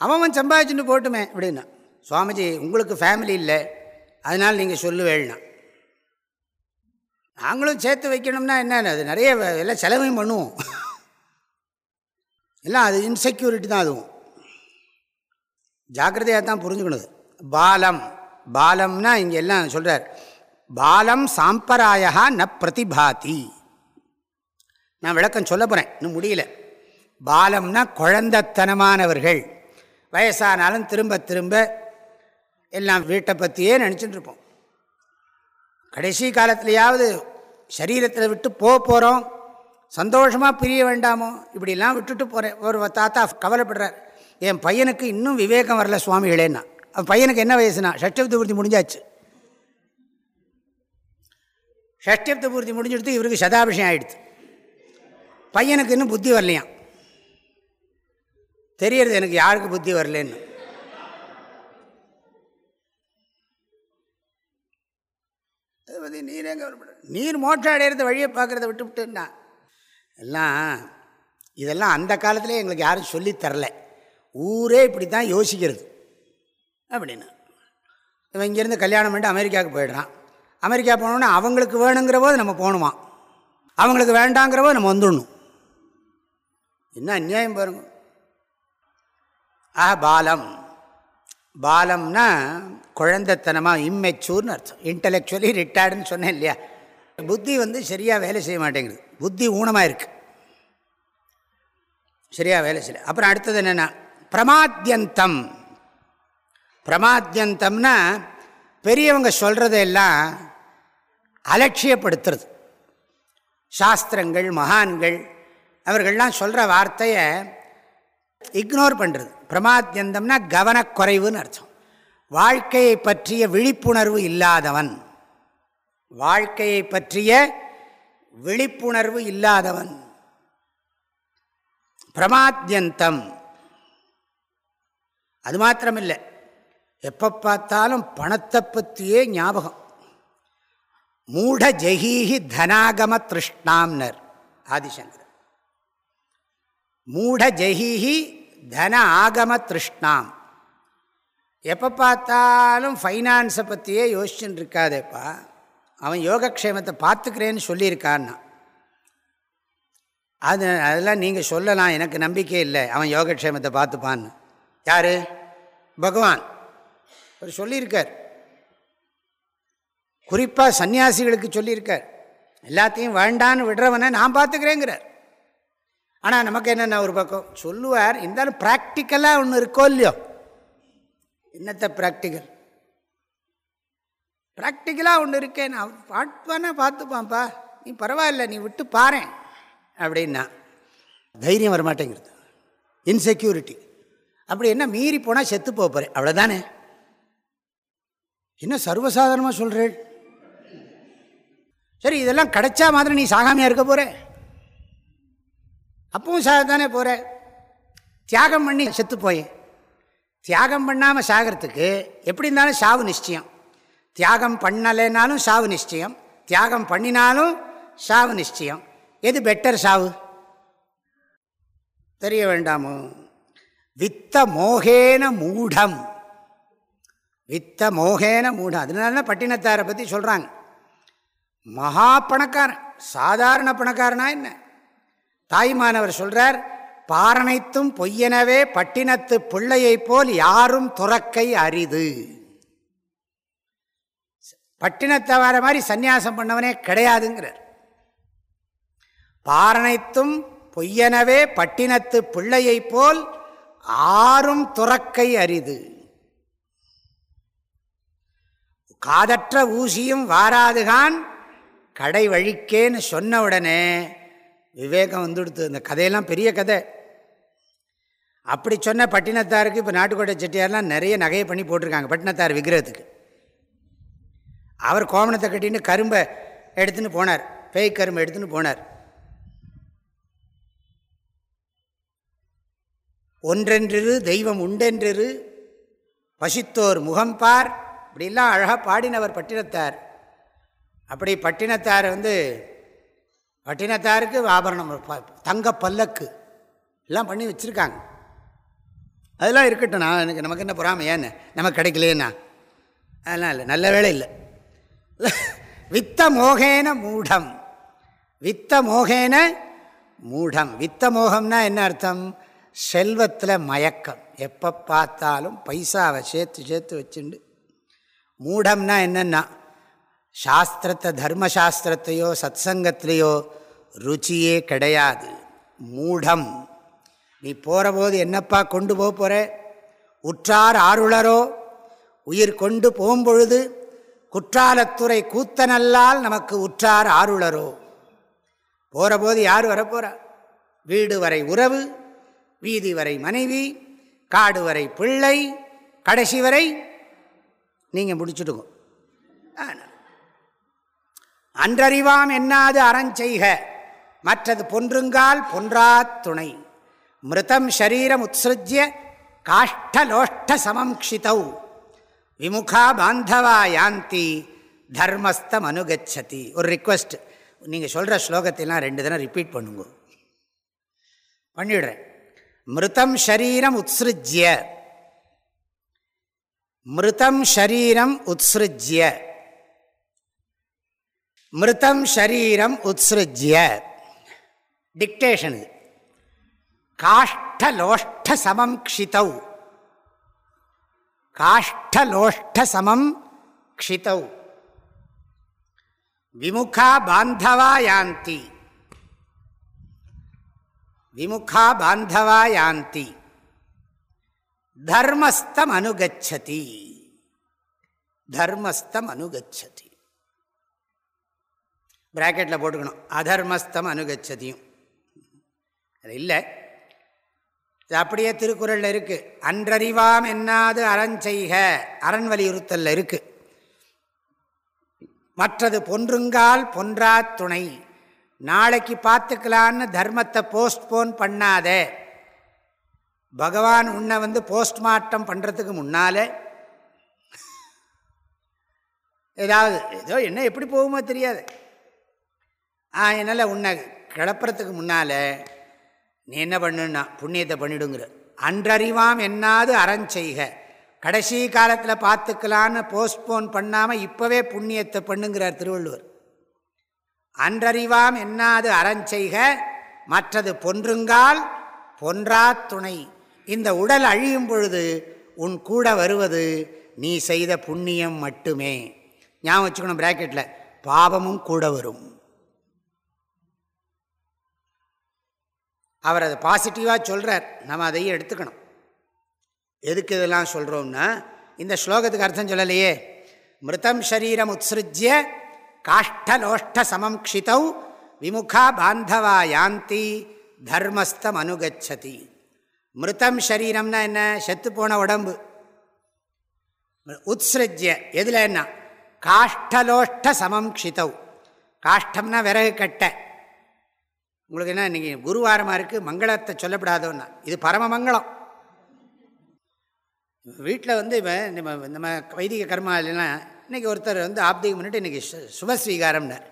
அவன் சம்பாதிச்சுட்டு போட்டுமே அப்படின்னா சுவாமிஜி உங்களுக்கு ஃபேமிலி இல்லை அதனால் நீங்கள் சொல்லுவேள்னா நாங்களும் சேர்த்து வைக்கணும்னா என்ன அது நிறைய எல்லாம் செலவையும் பண்ணுவோம். எல்லாம் அது இன்செக்யூரிட்டி தான் அதுவும். ஜாக்கிரதையாக தான் புரிஞ்சுக்கணுது பாலம் பாலம்னா இங்கே எல்லாம் சொல்கிறார் பாலம் சாம்பராயா ந பிரதிபாதி. நான் விளக்கம் சொல்ல போகிறேன் இன்னும் முடியல. பாலம்னா குழந்தத்தனமானவர்கள். வயசானாலும் திரும்ப திரும்ப எல்லாம் வீட்டை பற்றியே நினச்சிட்டு இருப்போம் கடைசி காலத்துலையாவது சரீரத்தில் விட்டு போக போகிறோம் சந்தோஷமாக பிரிய வேண்டாமோ? இப்படிலாம் விட்டுட்டு போகிறேன் ஒரு தாத்தா கவலைப்படுறார். என் பையனுக்கு இன்னும் விவேகம் வரல சுவாமிகளேன்னா. அவன் பையனுக்கு என்ன வயசுனா? ஷஷ்டப்த பூர்த்தி முடிஞ்சாச்சு. ஷஷ்டப்த பூர்த்தி முடிஞ்சிடுத்து இவருக்கு சதாபிஷயம் ஆகிடுது பையனுக்கு இன்னும் புத்தி வரலையாம் தெரியறது எனக்கு யாருக்கு புத்தி வரலன்னு. பற்றி நீர் எங்கே நீர் மோட்சம் அடையிறது வழியை பார்க்குறத விட்டு விட்டுன்னா எல்லாம் இதெல்லாம் அந்த காலத்திலே எங்களுக்கு யாரும் சொல்லித்தரல ஊரே இப்படி தான் யோசிக்கிறது. அப்படின்னு இவன் இங்கேருந்து கல்யாணம் பண்ணிட்டு அமெரிக்காவுக்கு போயிடுறான். அமெரிக்கா போனோன்னா அவங்களுக்கு வேணுங்கிற போது நம்ம போகணுமா? அவங்களுக்கு வேண்டாங்கிறவோ நம்ம வந்துடணும். என்ன அந்நியாயம் பாருங்க. ஆ பாலம். பாலம்னா குழந்தைத்தனமாக இம்மெச்சூர்னு அர்த்தம். இன்டலெக்சுவலி ரிட்டையர்டுன்னு சொன்னேன் இல்லையா? புத்தி வந்து சரியாக வேலை செய்ய மாட்டேங்குது. புத்தி ஊனமாக இருக்குது சரியாக வேலை செய்யல. அப்புறம் அடுத்தது என்னென்னா பிரமாத்தியந்தம். பிரமாத்தியந்தம்னா பெரியவங்க சொல்கிறதெல்லாம் அலட்சியப்படுத்துறது. சாஸ்திரங்கள் மகான்கள் அவர்கள்லாம் சொல்கிற வார்த்தையை இக்னோர் பண்ணுறது பிரமாத்தியந்தம்னா கவனக்குறைவுன்னு அர்த்தம். வாழ்க்கையை பற்றிய விழிப்புணர்வு இல்லாதவன். வாழ்க்கையை பற்றிய விழிப்புணர்வு இல்லாதவன். பிரமாத்தியந்தம். அது மாத்திரமில்லை. எப்போ பார்த்தாலும் பணத்தை பற்றியே ஞாபகம். மூட ஜெகீஹி தனாகம திருஷ்ணாம்னர். ஆதிசங்கர் மூட ஜெகீஹி தன ஆகம திருஷ்ணாம் எப்போ பார்த்தாலும் ஃபைனான்ஸை பற்றியே யோசிச்சுன்னு இருக்காதேப்பா அவன் யோகக்ஷேமத்தை பார்த்துக்கிறேன்னு சொல்லியிருக்கான்னா. அது அதெல்லாம் நீங்கள் சொல்லலாம் எனக்கு நம்பிக்கை இல்லை அவன் யோகக்ஷேமத்தை பார்த்துப்பான்னு. யார்? பகவான். அவர் சொல்லியிருக்கார். குறிப்பாக சன்னியாசிகளுக்கு சொல்லியிருக்கார். எல்லாத்தையும் வேண்டான்னு விடுறவனை நான் பார்த்துக்கிறேங்கிறார். ஆனால் நமக்கு என்னென்ன ஒரு பக்கம்? சொல்லுவார் இருந்தாலும் ப்ராக்டிக்கலாக ஒன்று இருக்கோ இல்லையோ? என்னத்தை ப்ராக்டிக்கல் ப்ராக்டிக்கலாக ஒன்று இருக்கேன். நான் பார்ப்பானா பார்த்துப்பான்ப்பா நீ பரவாயில்ல நீ விட்டு பாறேன் அப்படின்னா தைரியம் வரமாட்டேங்கிறது. இன்செக்யூரிட்டி அப்படி என்ன மீறி போனால் செத்து போகிறேன் அவ்வளோதானே என்ன சர்வசாதாரணமாக சொல்கிறேன் சரி இதெல்லாம் கிடைச்சா மாதிரி நீ சாகாமையாக இருக்க போகிறேன் அப்பவும் சாக தானே போகிற தியாகம் பண்ணி செத்து போயேன் தியாகம் பண்ணாமல் சாகிறதுக்கு எப்படி இருந்தாலும் சாவு நிச்சயம். தியாகம் பண்ணலைனாலும் சாவு நிச்சயம். தியாகம் பண்ணினாலும் சாவு நிச்சயம். எது பெட்டர் சாவு? தெரிய வேண்டாமோ? வித்த மோகேன மூடம். வித்த மோகேன மூடம். அதனால பட்டினத்தாரை பற்றி சொல்கிறாங்க மகா பணக்காரன். சாதாரண பணக்காரனா என்ன? தாய்மானவர் சொல்கிறார் பாரனைத்தும் பொய்யனவே பட்டினத்து பிள்ளையைப் போல் யாரும் துறக்கை அரிது. பட்டினத்தை வர மாதிரி சந்நியாசம் பண்ணவனே கிடையாதுங்கிறார். பாரனைத்தும் பொய்யனவே பட்டினத்து பிள்ளையைப் போல் ஆறும் துறக்கை அரிது. காதற்ற ஊசியும் வாராதுகான் கடை வழிக்கேன்னு சொன்ன உடனே விவேகம் வந்துடுத்து. இந்த கதையெல்லாம் பெரிய கதை. அப்படி சொன்ன பட்டினத்தாருக்கு இப்போ நாட்டுக்கோட்டை செட்டியார்லாம் நிறைய நகையை பண்ணி போட்டிருக்காங்க பட்டினத்தார் விக்கிரகத்துக்கு. அவர் கோமணத்தை கட்டின்னு கரும்பை எடுத்துன்னு போனார். பேய் கரும்பை எடுத்துன்னு போனார். ஒன்றென்றிரு தெய்வம் உண்டென்றிரு பசித்தோர் முகம்பார் இப்படிலாம் அழகாக பாடினவர் பட்டினத்தார். அப்படி பட்டினத்தார் வந்து பட்டினத்தாருக்கு ஆபரணம் தங்க பல்லக்கு எல்லாம் பண்ணி வச்சுருக்காங்க. அதெல்லாம் இருக்கட்டும் நான் எனக்கு நமக்கு என்ன பொறாமை? ஏன்னு நமக்கு கிடைக்கலையேண்ணா. அதெல்லாம் இல்லை நல்ல வேலை இல்லை. (laughs) வித்த மோகேன மூடம். வித்த மோகேன மூடம். வித்த மோகம்னா என்ன அர்த்தம்? செல்வத்தில் மயக்கம். எப்போ பார்த்தாலும் பைசாவை சேர்த்து சேர்த்து வச்சுண்டு. மூடம்னா என்னென்னா சாஸ்திரத்தை தர்மசாஸ்திரத்தையோ சத்சங்கத்திலேயோ ருச்சியே கிடையாது. மூடம். நீ போகிற போது என்னப்பா கொண்டு போக போகிற உற்றார் ஆருளரோ? உயிர் கொண்டு போகும்பொழுது குற்றாலத்துறை கூத்தனல்லால் நமக்கு உற்றார் ஆருளரோ? போகிற போது யார் வரப்போகிறா வீடு வரை உறவு வீதி வரை மனைவி காடு வரை பிள்ளை கடைசி வரை நீங்கள் முடிச்சுட்டுங்க அன்றறிவாம் என்னாது அறஞ்செய்க. மற்றது பொன்றுங்கால் பொன்றா துணை. மிருதம் ஷரீரம் உத்ஸ்ருஜ்ய காஷ்டலோஷ்ட சமம் க்ஷிதௌ விமுகா பாந்தவா யாந்தி தர்மஸ்தம் அனுகச்சதி ஒரு ரிக்வஸ்ட் நீங்கள் சொல்கிற ஸ்லோகத்தெல்லாம் ரெண்டு தினம் ரிப்பீட் பண்ணுங்க. பண்ணிவிடுறேன் மிருதம் ஷரீரம் உத்ஸ்ருஜ்ய. மிருதம் ஷரீரம் உத்ஸ்ருஜ்ய. மிருதம் ஷரீரம் உத்ஸ்ருஜ்ய டிக்டேஷன் இது. காஷ்டலோஷ்ட சமம் க்ஷிதௌ காஷ்டலோஷ்ட சமம் க்ஷிதௌ விமுகா பாந்தவா யாந்தி விமுகா பாந்தவா யாந்தி தர்மஸ்தம் அனுகச்சதி தர்மஸ்தம் அனுகச்சதி பிராக்கெட்டில் போட்டுக்கணும். அதர்மஸ்தம் அனுகச்சதியும். அது இல்லை. இது அப்படியே திருக்குறளில் இருக்குது அன்றறிவாம் என்னாது அறஞ்செய்க. அரண் வலியுறுத்தலில் இருக்குது மற்றது பொன்றுங்கால் பொன்றா துணை. நாளைக்கு பார்த்துக்கலான்னு தர்மத்தை போஸ்ட்போன் பண்ணாத. பகவான் உன்னை வந்து போஸ்ட்மார்ட்டம் பண்ணுறதுக்கு முன்னால் ஏதாவது ஏதோ என்ன எப்படி போகுமோ தெரியாது. அதனால் உன்னை கிளப்புறதுக்கு முன்னால் நீ என்ன பண்ணுன்னா புண்ணியத்தை பண்ணிடுங்கிற. அன்றறிவாம் என்னாது அறஞ்செய்க கடைசி காலத்தில் பார்த்துக்கலான்னு போஸ்ட்போன் பண்ணாமல் இப்போவே புண்ணியத்தை பண்ணுங்கிறார் திருவள்ளுவர். அன்றறிவாம் என்னாது அறஞ்செய்க மற்றது பொன்றுங்கால் பொன்றா துணை. இந்த உடல் அழியும் பொழுது உன் கூட வருவது நீ செய்த புண்ணியம் மட்டுமே. ஞாபகம் வச்சுக்கணும் பிராக்கெட்டில் பாவமும் கூட வரும். அவர் அதை பாசிட்டிவாக சொல்கிறார் நம்ம அதையும் எடுத்துக்கணும். எதுக்கு இதெல்லாம் சொல்கிறோம்னா இந்த ஸ்லோகத்துக்கு அர்த்தம் சொல்லலையே. மிருதம் ஷரீரம் உத்ஸ்ருஜ்ய காஷ்டலோஷ்ட சமம் க்ஷிதௌ விமுகா பாந்தவா யாந்தி தர்மஸ்தம் அனுகச்சதி மிருதம் ஷரீரம்னா என்ன? செத்து போன உடம்பு. உத்ஸ்ருஜ்ய எதில் என்ன? காஷ்டலோஷ்ட சமம் க்ஷிதௌ காஷ்டம்னா விறகு கட்டை. உங்களுக்கு என்ன இன்றைக்கி குருவாரமாக இருக்குது மங்களத்தை சொல்லப்படாதோன்னா இது பரம மங்களம் வீட்டில் வந்து இவன் நம்ம நம்ம வைதிக கர்மா இல்லைன்னா இன்றைக்கி ஒருத்தர் வந்து ஆப்திகம் பண்ணிட்டு இன்றைக்கி சுபஸ்வீகாரம்னார்.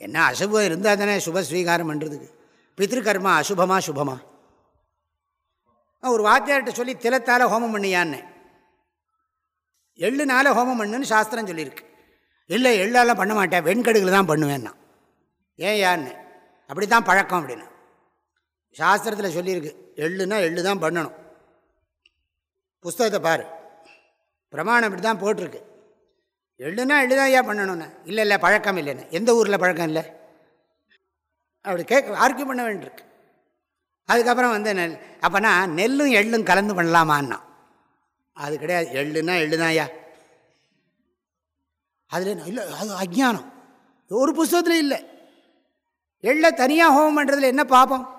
என்ன அசுபம் இருந்தால் தானே சுபஸ்வீகாரம் பண்ணுறதுக்கு பித்திருக்கர்மா அசுபமா சுபமா. ஒரு வாத்தியார்கிட்ட சொல்லி திலத்தால் ஹோமம் பண்ணியான்னு. எள்ளுனால ஹோமம் பண்ணுன்னு சாஸ்திரம் சொல்லியிருக்கு. இல்லை எள்ளெல்லாம் பண்ண மாட்டேன் வெண்கடுகளை தான் பண்ணுவேன்னா. ஏன் யான்னு அப்படி தான் பழக்கம் அப்படின்னு. சாஸ்திரத்தில் சொல்லியிருக்கு எள்ளுனா எள்ளு தான் பண்ணணும். புஸ்தகத்தை பாரு. பிரமாணம் இப்படி தான் போட்டிருக்கு. எள்ளுனா எள்ளு தான் ஏன் பண்ணணும்னு. இல்லை இல்லை பழக்கம் இல்லைன்னு. எந்த ஊரில் பழக்கம் இல்லை? அப்படி கேட்க ஆர்கியூ பண்ண வேண்டியிருக்கு. அதுக்கப்புறம் வந்து நெல் அப்போனா நெல்லும் எள்ளும் கலந்து பண்ணலாமான்னா. அது கிடையாது. எள்ளுனா எள்ளுதாயா ஐயா. அதில் இல்லை அது அஜானம் ஒரு புஸ்தகத்தில் இல்லை. எள்ள தனியாக ஹோமம் பண்ணுறதுல என்ன பாபம்?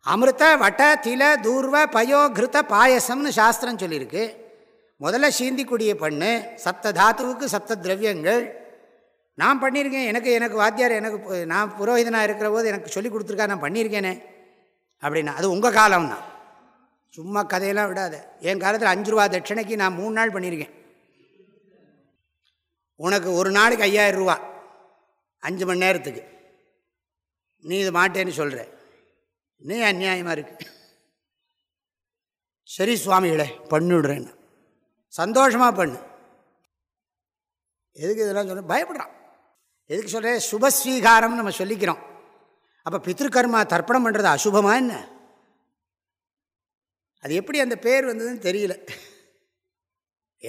அமிர்த வட்ட தில தூர்வ பயோ கிருத்த பாயசம்னு சாஸ்திரம் சொல்லியிருக்கு. முதல்ல சீந்திக்குடிய பண்ணு சப்த தாத்துவுக்கு சப்த திரவியங்கள். நான் பண்ணியிருக்கேன் எனக்கு எனக்கு வாத்தியார் எனக்கு நான் புரோஹிதனாக இருக்கிற போது எனக்கு சொல்லி கொடுத்துருக்கா நான் பண்ணியிருக்கேனே. அப்படின்னா அது உங்கள் காலம்னா. சும்மா கதையெல்லாம் விடாத. என் காலத்தில் அஞ்சு ரூபா தட்சணைக்கு நான் மூணு நாள் பண்ணியிருக்கேன். உனக்கு ஒரு நாளைக்கு ஐயாயிரம் ரூபா. அஞ்சு மணி நேரத்துக்கு. நீ இது மாட்டேன்னு சொல்கிற நீ அந்நியாயமாக இருக்கு? சரி சுவாமிகளே பண்ணிவிடுறேன்னு சந்தோஷமாக பண்ணு. எதுக்கு இதெல்லாம் சொல்ல பயப்படுறான். எதுக்கு சொல்கிறேன் சுபஸ்வீகாரம்னு நம்ம சொல்லிக்கிறோம். அப்போ பித்திருக்கர்மா தர்ப்பணம் பண்ணுறது அசுபமாக என்ன? அது எப்படி அந்த பேர் வந்ததுன்னு தெரியல.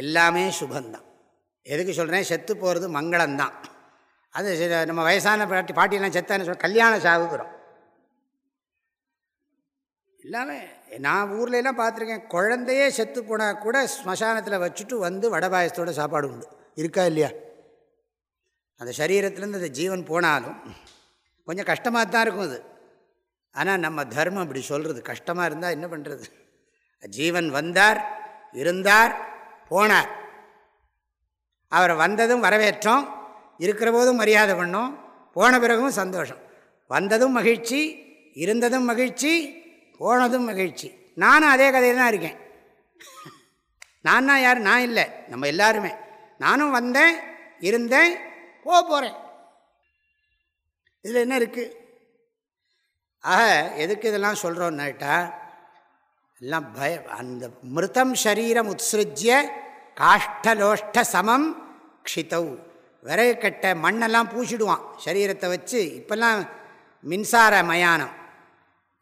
எல்லாமே சுபந்தான் எதுக்கு சொல்கிறேன் செத்து போகிறது மங்களம்தான். அது நம்ம வயசான பாட்டி பாட்டிலாம் செத்தான்னு சொல்ல கல்யாண சாவுக்கிறோம். எல்லாமே நான் ஊர்லெலாம் பார்த்துருக்கேன் குழந்தையே செத்து போனால் கூட ஸ்மசானத்தில் வச்சுட்டு வந்து வடபாயசத்தோட சாப்பாடு உண்டு. இருக்கா இல்லையா? அந்த சரீரத்துலேருந்து அந்த ஜீவன் போனாலும் கொஞ்சம் கஷ்டமாக தான் இருக்கும் அது. ஆனால் நம்ம தர்மம் அப்படி சொல்கிறது கஷ்டமாக இருந்தால் என்ன பண்ணுறது ஜீவன் வந்தார் இருந்தார் போனார். அவரை வந்ததும் வரவேற்றோம். இருக்கிற போதும் மரியாதை பண்ணோம். போன பிறகும் சந்தோஷம். வந்ததும் மகிழ்ச்சி இருந்ததும் மகிழ்ச்சி போனதும் மகிழ்ச்சி. நானும் அதே கதையில் தான் இருக்கேன். நான் தான் யார்? நான் இல்லை. நம்ம எல்லாருமே. நானும் வந்தேன் இருந்தேன் போக போகிறேன் இதில் என்ன இருக்குது ஆக எதுக்கு இதெல்லாம் சொல்கிறோன்னுட்டா எல்லாம் பய அந்த மிருதம் சரீரம் உத்ஸ்ருஜ்ய காஷ்டலோஷ்ட சமம் க்ஷிதவ் விறகு கட்டை மண்ணெல்லாம் பூசிடுவான். சரீரத்தை வச்சு இப்போல்லாம் மின்சார மயானம்.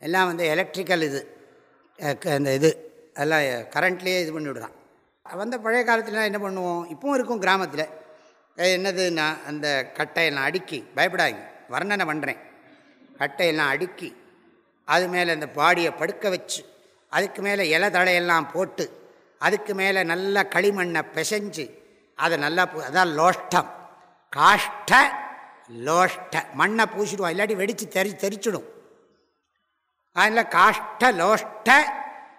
எல்லாம் வந்து எலக்ட்ரிக்கல் இது. அந்த இது. எல்லாம் கரண்ட்லேயே இது பண்ணிவிடுறான் வந்த பழைய காலத்துலலாம் என்ன பண்ணுவோம்? இப்பவும் இருக்கும் கிராமத்தில். என்னதுன்னா அந்த கட்டையெல்லாம் அடுக்கி பயப்படாதீங்க. வர்ணனை பண்ணுறேன் கட்டையெல்லாம் அடுக்கி அது மேலே அந்த பாடியை படுக்க வச்சு அதுக்கு மேலே இலை தழையெல்லாம் போட்டு அதுக்கு மேலே நல்லா களிமண்ணை பிசைஞ்சு அதை நல்லா அதான் லோஷ்டம். காஷ்ட லோஷ்ட. மண்ணை பூசிடுவான் இல்லாட்டி வெடித்து தெரி தெரிச்சிடும். அதில் காஷ்ட லோஷ்ட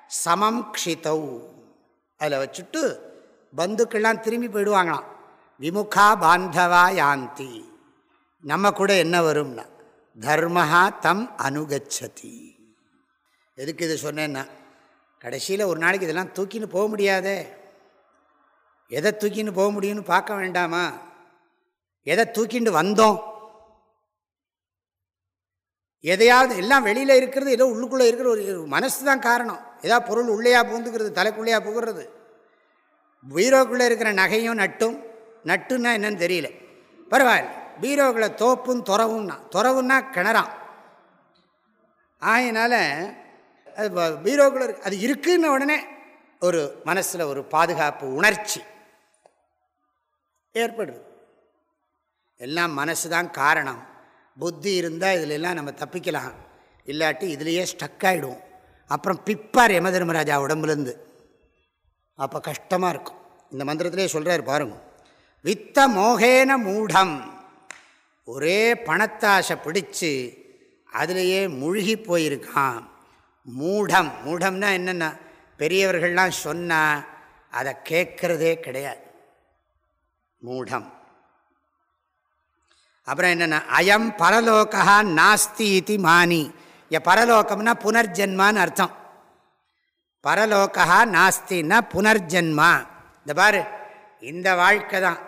சமம் க்ஷிதௌ. அதில் வச்சுட்டு பந்துக்கள்லாம் திரும்பி போயிடுவாங்களாம். விமுகா பாந்தவா யாந்தி. நம்ம கூட என்ன வரும்னா தர்மஹா தம் அனுகச்சதி. எதுக்கு இது சொன்னேன்னா கடைசியில் ஒரு நாளைக்கு இதெல்லாம் தூக்கின்னு போக முடியாதே. எதை தூக்கின்னு போக முடியும்னு பார்க்க வேண்டாமா? எதை தூக்கிண்டு வந்தோம்? எதையாவது எல்லாம் வெளியில் இருக்கிறது ஏதோ உள்ளுக்குள்ளே இருக்கிற ஒரு மனசு தான் காரணம். ஏதாவது பொருள் உள்ளேயா பூந்துக்கிறது தலைக்குள்ளேயா புகுறது. பீரோக்குள்ளே இருக்கிற நகையும் நட்டும். நட்டுன்னா என்னன்னு தெரியல. பரவாயில்ல. பீரோக்களை தோப்பும் துறவும்னா துறவுன்னா கிணறாம். ஆகினால அது பீரோக்குள்ள அது இருக்குன்னு உடனே ஒரு மனசில் ஒரு பாதுகாப்பு உணர்ச்சி ஏற்படுது. எல்லாம் மனசு தான் காரணம். புத்தி இருந்தால் இதிலெல்லாம் நம்ம தப்பிக்கலாம். இல்லாட்டி இதுலேயே ஸ்டக் ஆகிடுவோம் அப்புறம் பிப்பார் யம தர்மராஜா உடம்புலேருந்து. அப்போ கஷ்டமாக இருக்கும். இந்த மந்திரத்திலே சொல்கிறார் பாருங்க. வித்த மோகேன மூடம். ஒரே பணத்தாசை பிடிச்சு அதிலேயே முழுகி போயிருக்கான். மூடம். மூடம்னா என்னென்னா பெரியவர்கள்லாம் சொன்னால் அதை கேட்குறதே கிடையாது. மூடம். அப்புறம் என்னென்னா அயம் பரலோகா நாஸ்தி இது மானி. ஏ பரலோகம்னா புனர்ஜென்மான்னு அர்த்தம். பரலோகா நாஸ்தின்னா புனர்ஜென்மா. இந்த பாரு இந்த வாழ்க்கை தான்.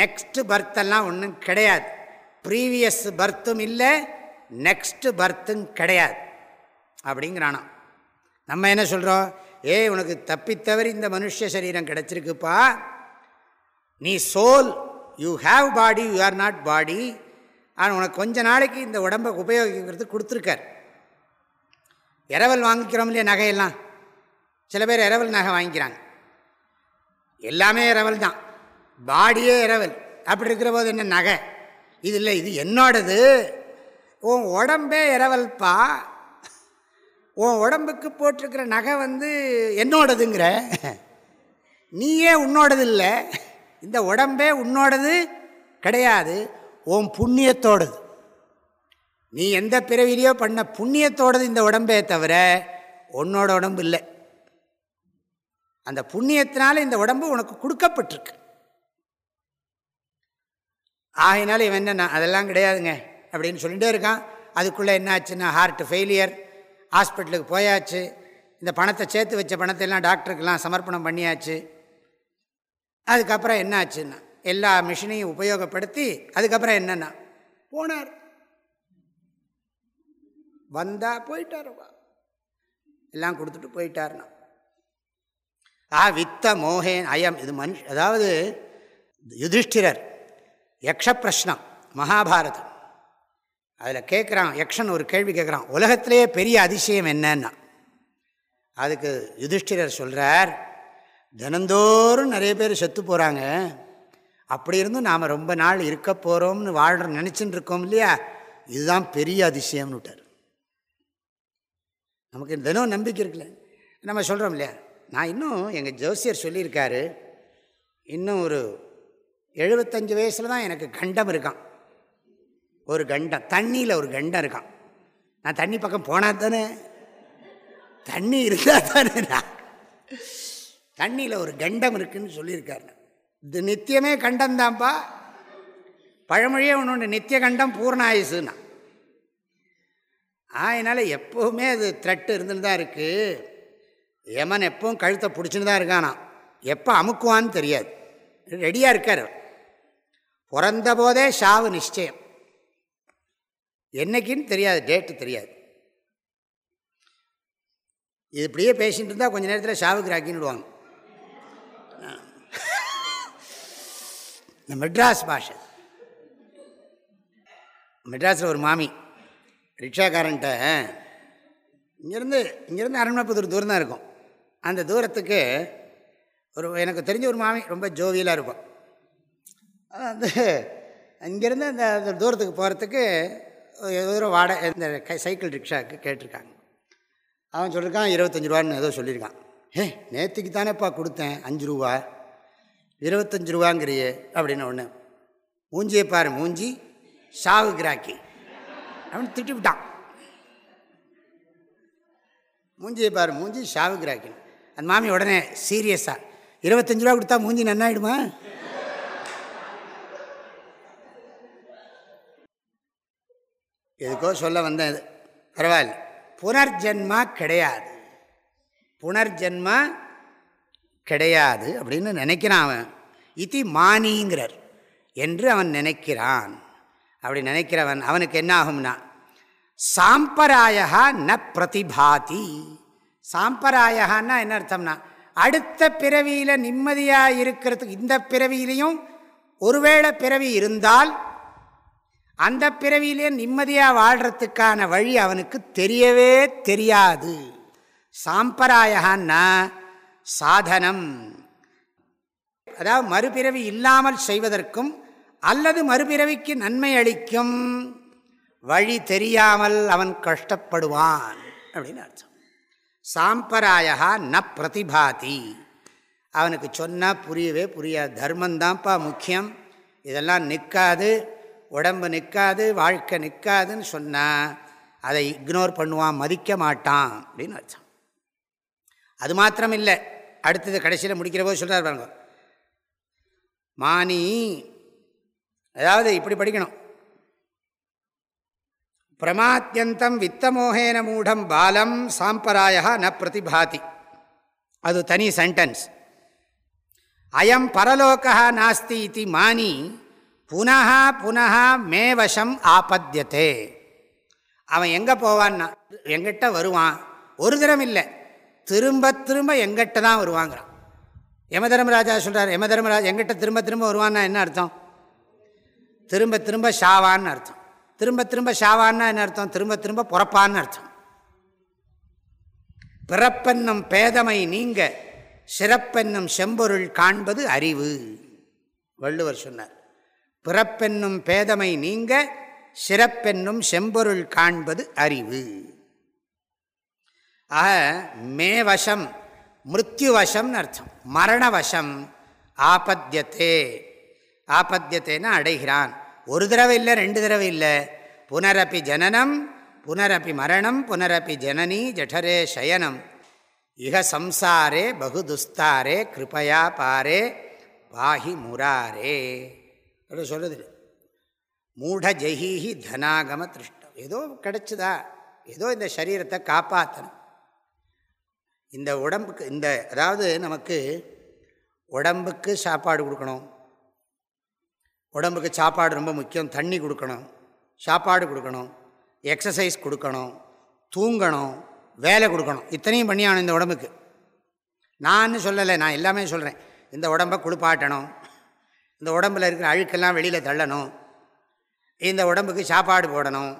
நெக்ஸ்ட் பர்த்தெல்லாம் ஒன்றும் கிடையாது. ப்ரீவியஸ் பர்த்தும் இல்லை நெக்ஸ்ட் பர்த்தும் கிடையாது. அப்படிங்கிறானா. நம்ம என்ன சொல்கிறோம் ஏ உனக்கு தப்பித்தவரி இந்த மனுஷ சரீரம் கிடச்சிருக்குப்பா. நீ soul you have body you are not body ஆனால் உனக்கு கொஞ்ச நாளைக்கு இந்த உடம்பை உபயோகிக்கிறது கொடுத்துருக்கார். இரவல் வாங்கிக்கிறோம் இல்லையா நகையெல்லாம்? சில பேர் இரவல் நகை வாங்கிக்கிறாங்க. எல்லாமே இரவல் தான். பாடியே இரவல். அப்படி இருக்கிற போது என்ன நகை? இது இல்லை இது என்னோடது. உன் உடம்பே இரவல்ப்பா உன் உடம்புக்கு போட்டிருக்கிற நகை வந்து என்னோடதுங்கிற? நீயே உன்னோடது இல்லை. இந்த உடம்பே உன்னோடது கிடையாது ஓம் புண்ணியத்தோடது. நீ எந்த பிறவிலையோ பண்ண புண்ணியத்தோடது இந்த உடம்பே தவிர உன்னோட உடம்பு இல்லை. அந்த புண்ணியத்தினால இந்த உடம்பு உனக்கு கொடுக்கப்பட்டிருக்கு. ஆகினாலும் இவன் என்ன அதெல்லாம் கிடையாதுங்க அப்படின்னு சொல்லிகிட்டே இருக்கான். அதுக்குள்ளே என்ன ஆச்சுன்னா ஹார்ட் ஃபெயிலியர் ஹாஸ்பிட்டலுக்கு போயாச்சு. இந்த பணத்தை சேர்த்து வச்ச பணத்தை எல்லாம் டாக்டருக்கெல்லாம் சமர்ப்பணம் பண்ணியாச்சு. அதுக்கப்புறம் என்ன ஆச்சுன்னா எல்லா மிஷினையும் உபயோகப்படுத்தி அதுக்கப்புறம் என்னென்னா போனார். வந்தா போயிட்டாருவா எல்லாம் கொடுத்துட்டு போயிட்டார்னா ஆ வித்த மோகேன் அயம் இது மனுஷ அதாவது யுதிஷ்டிரர் யக்ஷ பிரஷ்னம் மகாபாரதம். அதில் கேட்குறான் யக்ஷன் ஒரு கேள்வி கேட்குறான் உலகத்திலேயே பெரிய அதிசயம் என்னன்னா அதுக்கு யுதிஷ்டிரர் சொல்கிறார் தினந்தோறும் நிறைய பேர் செத்து போகிறாங்க அப்படி இருந்தும் நாம் ரொம்ப நாள் இருக்க போகிறோம்னு வாழ்கிற நினச்சின்னு இருக்கோம் இல்லையா? இதுதான் பெரிய அதிசயம்னு விட்டார். நமக்கு தினம் நம்பிக்கை இருக்குல்ல. நம்ம சொல்கிறோம் இல்லையா? நான் இன்னும் எங்கள் ஜோசியர் சொல்லியிருக்காரு. இன்னும் ஒரு எழுபத்தஞ்சு வயசில் தான் எனக்கு கண்டம் இருக்கான். ஒரு கண்டம் தண்ணியில் ஒரு கண்டம் இருக்கான். நான் தண்ணி பக்கம் போனால் தானே தண்ணி இருந்தால் தானே நான் தண்ணியில் ஒரு கண்டம் இருக்குன்னு சொல்லியிருக்காரு. இது நித்தியமே கண்டம்தான்ப்பா பழமொழியே ஒன்று ஒன்று நித்திய கண்டம் பூர்ண அதனால் எப்போவுமே அது த்ரெட்டு இருந்துன்னு தான் இருக்குது யமன் எப்பவும் கழுத்தை பிடிச்சின்னு தான் இருக்கானா? எப்போ அமுக்குவான்னு தெரியாது. ரெடியாக இருக்கார் பிறந்த போதே ஷாவு நிச்சயம். என்னைக்குன்னு தெரியாது டேட்டு தெரியாது. இது இப்படியே பேசிகிட்டு இருந்தால் கொஞ்சம் நேரத்தில் ஷாவுக்கு ராக்கின்னுடுவாங்க இந்த மெட்ராஸ் பாஷை. மெட்ராஸில் ஒரு மாமி ரிக்ஷாக்காரன்ட்ட இங்கேருந்து இங்கேருந்து அரண்மனைப்புதூர் தூரம் தான் இருக்கும். அந்த தூரத்துக்கு ஒரு எனக்கு தெரிஞ்ச ஒரு மாமி ரொம்ப ஜோவியலாக இருக்கும். வந்து இங்கேருந்து அந்த தூரத்துக்கு போகிறதுக்கு தூரம் வாடகை இந்த சைக்கிள் ரிக்ஷாவுக்கு கேட்டிருக்காங்க. அவன் சொல்லியிருக்கான் இருபத்தஞ்சி ரூபான்னு ஏதோ சொல்லியிருக்கான் ஏ நேற்றுக்கு தானேப்பா கொடுத்தேன் அஞ்சு ரூபா. இருபத்தஞ்சி ரூபாங்கிறியே அப்படின்னு ஒன்று மூஞ்சியை பாரு மூஞ்சி. சாவு கிராக்கி. அப்படின்னு திட்டி விட்டான். மூஞ்சியை பாரு மூஞ்சி ஷாவு கிராக்கின்னு அந்த மாமி உடனே சீரியஸாக இருபத்தஞ்சி ரூபா கொடுத்தா மூஞ்சி நன்னாயிடுமா? எதுக்கோ சொல்ல வந்தேன் இது பரவாயில்ல. புனர்ஜென்மா கிடையாது. புனர்ஜென்மா கிடையாது அப்படின்னு நினைக்கிறான் அவன். இத்தி மானிங்கிறார். என்று அவன் நினைக்கிறான். அப்படி நினைக்கிறவன் அவனுக்கு என்ன ஆகும்னா சாம்பராயா ந பிரதிபாதி. சாம்பராயகான்னா என்ன அர்த்தம்னா அடுத்த பிறவியில் நிம்மதியாக இருக்கிறதுக்கு இந்த பிறவியிலையும் ஒருவேளை பிறவி இருந்தால் அந்த பிறவியிலே நிம்மதியாக வாழ்கிறதுக்கான வழி அவனுக்கு தெரியவே தெரியாது. சாம்பராயகான்னா சாதனம். அதாவது மறுபிறவி இல்லாமல் செய்வதற்கும் அல்லது மறுபிறவிக்கு நன்மை அளிக்கும் வழி தெரியாமல் அவன் கஷ்டப்படுவான் அப்படின்னு அர்த்தம். சாம்பராயா ந பிரதிபாதி. அவனுக்கு சொன்னால் புரியவே புரியாது. தர்மந்தான்ப்பா முக்கியம். இதெல்லாம் நிற்காது. உடம்பு நிற்காது. வாழ்க்கை நிற்காதுன்னு சொன்னால் அதை இக்னோர் பண்ணுவான் மதிக்க மாட்டான் அப்படின்னு அர்த்தம். அது மாத்திரம் இல்லை அடுத்தது கடைசியில் முடிக்கிற போது சொல்கிறார் பாருங்க. மானி அதாவது இப்படி படிக்கணும். பிரமாத்தியந்தம் வித்தமோகேன மூடம் பாலம் சாம்பராயா ந பிரதிபாதி. அது தனி சென்டென்ஸ் அயம் பரலோகா நாஸ்தி இது மானி புனः புனः மேவசம் ஆபத்தியத்தே அவன் எங்கே போவான்னா எங்கிட்ட வருவான். ஒரு தரம் இல்லை. திரும்ப திரும்ப எங்கிட்ட தான் வருவாங்கிறான் யமதர்மராஜா சொல்கிறார் யமதர்மராஜா எங்கிட்ட திரும்ப திரும்ப வருவான்னா என்ன அர்த்தம்? திரும்ப திரும்ப ஷாவான்னு அர்த்தம். திரும்ப திரும்ப ஷாவான்னா என்ன அர்த்தம்? திரும்ப திரும்ப பிறப்பான்னு அர்த்தம். பிறப்பென்னும் பேதமை நீங்க சிறப்பென்னும் செம்பொருள் காண்பது அறிவு. வள்ளுவர் சொன்னார் பிறப்பென்னும் பேதமை நீங்க சிறப்பென்னும் செம்பொருள் காண்பது அறிவு. ஆக மே வசம் மிருத்யுவசம்னு அர்த்தம். மரணவசம் ஆபத்தியத்தே ஆபத்தியத்தேன்னு அடைகிறான். ஒரு தடவை இல்லை ரெண்டு தடவை இல்லை. புனரப்பி ஜனனம் புனரப்பி மரணம் புனரப்பி ஜனனி ஜடரே சயனம் இக சம்சாரே பகுதுஸ்தாரே கிருபயா பாரே பாஹி முராரே. அப்படி சொல்லுது மூட ஜெயிஹி தனாகம திருஷ்டம். ஏதோ கிடச்சிதா? ஏதோ இந்த சரீரத்தை காப்பாற்றணும் இந்த உடம்புக்கு இந்த அதாவது நமக்கு உடம்புக்கு சாப்பாடு கொடுக்கணும். உடம்புக்கு சாப்பாடு ரொம்ப முக்கியம் தண்ணி கொடுக்கணும் சாப்பாடு கொடுக்கணும் எக்ஸசைஸ் கொடுக்கணும் தூங்கணும் வேலை கொடுக்கணும். இத்தனையும் பண்ணியானும் இந்த உடம்புக்கு. நான் சொல்லலை நான் எல்லாமே சொல்கிறேன். இந்த உடம்பை குளிப்பாட்டணும் இந்த உடம்பில் இருக்கிற அழுக்கெல்லாம் வெளியில் தள்ளணும் இந்த உடம்புக்கு சாப்பாடு போடணும்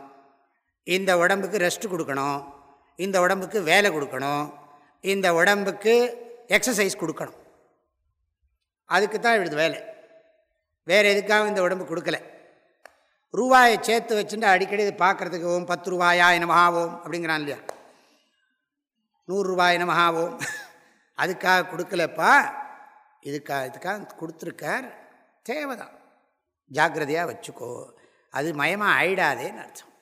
இந்த உடம்புக்கு ரெஸ்ட் கொடுக்கணும் இந்த உடம்புக்கு வேலை கொடுக்கணும் இந்த உடம்புக்கு எக்ஸசைஸ் கொடுக்கணும். அதுக்கு தான் விடுது வேலை. வேறு எதுக்காகவும் இந்த உடம்பு கொடுக்கல. ரூபாயை சேர்த்து வச்சுட்டு அடிக்கடி இது பார்க்குறதுக்கு ஓம் பத்து ரூபாயா மகாவோம் அப்படிங்கிறான் இல்லையா? நூறுரூவா மகாவோம் அதுக்காக கொடுக்கலப்பா. இதுக்காக இதுக்காக கொடுத்துருக்கார். தேவைதான். ஜாக்கிரதையாக வச்சுக்கோ. அது மயமாக ஆயிடாதேன்னு அர்த்தம்.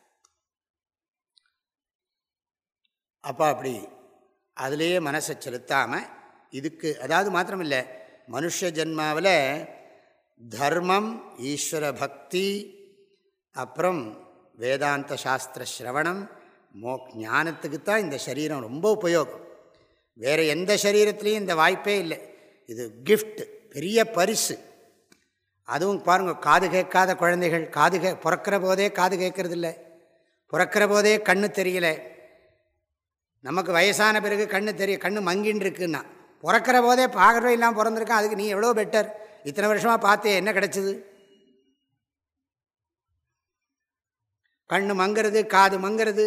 அப்போ அப்படி அதுலேயே மனசை செலுத்தாமல் இதுக்கு அதாவது மாத்திரமில்லை மனுஷ ஜென்மாவில் தர்மம் ஈஸ்வர பக்தி அப்புறம் வேதாந்த சாஸ்திர ஸ்ரவணம் மோ ஞானத்துக்கு தான் இந்த சரீரம் ரொம்ப உபயோகம். வேறு எந்த சரீரத்துலேயும் இந்த வாய்ப்பே இல்லை. இது கிஃப்ட் பெரிய பரிசு. அதுவும் பாருங்கள் காது கேட்காத குழந்தைகள் காது கே பிறக்கிற போதே காது கேட்கறதில்ல. பிறக்கிற போதே கண்ணு தெரியலை. நமக்கு வயசான பிறகு கண்ணு தெரிய கண்ணு மங்கின்னு இருக்குன்னா பிறக்கிற போதே பார்க்கறவே இல்லாமல் பிறந்திருக்கான் அதுக்கு நீ எவ்வளோ பெட்டர் இத்தனை வருஷமாக பார்த்தே என்ன கிடச்சிது? கண்ணு மங்கிறது காது மங்கிறது.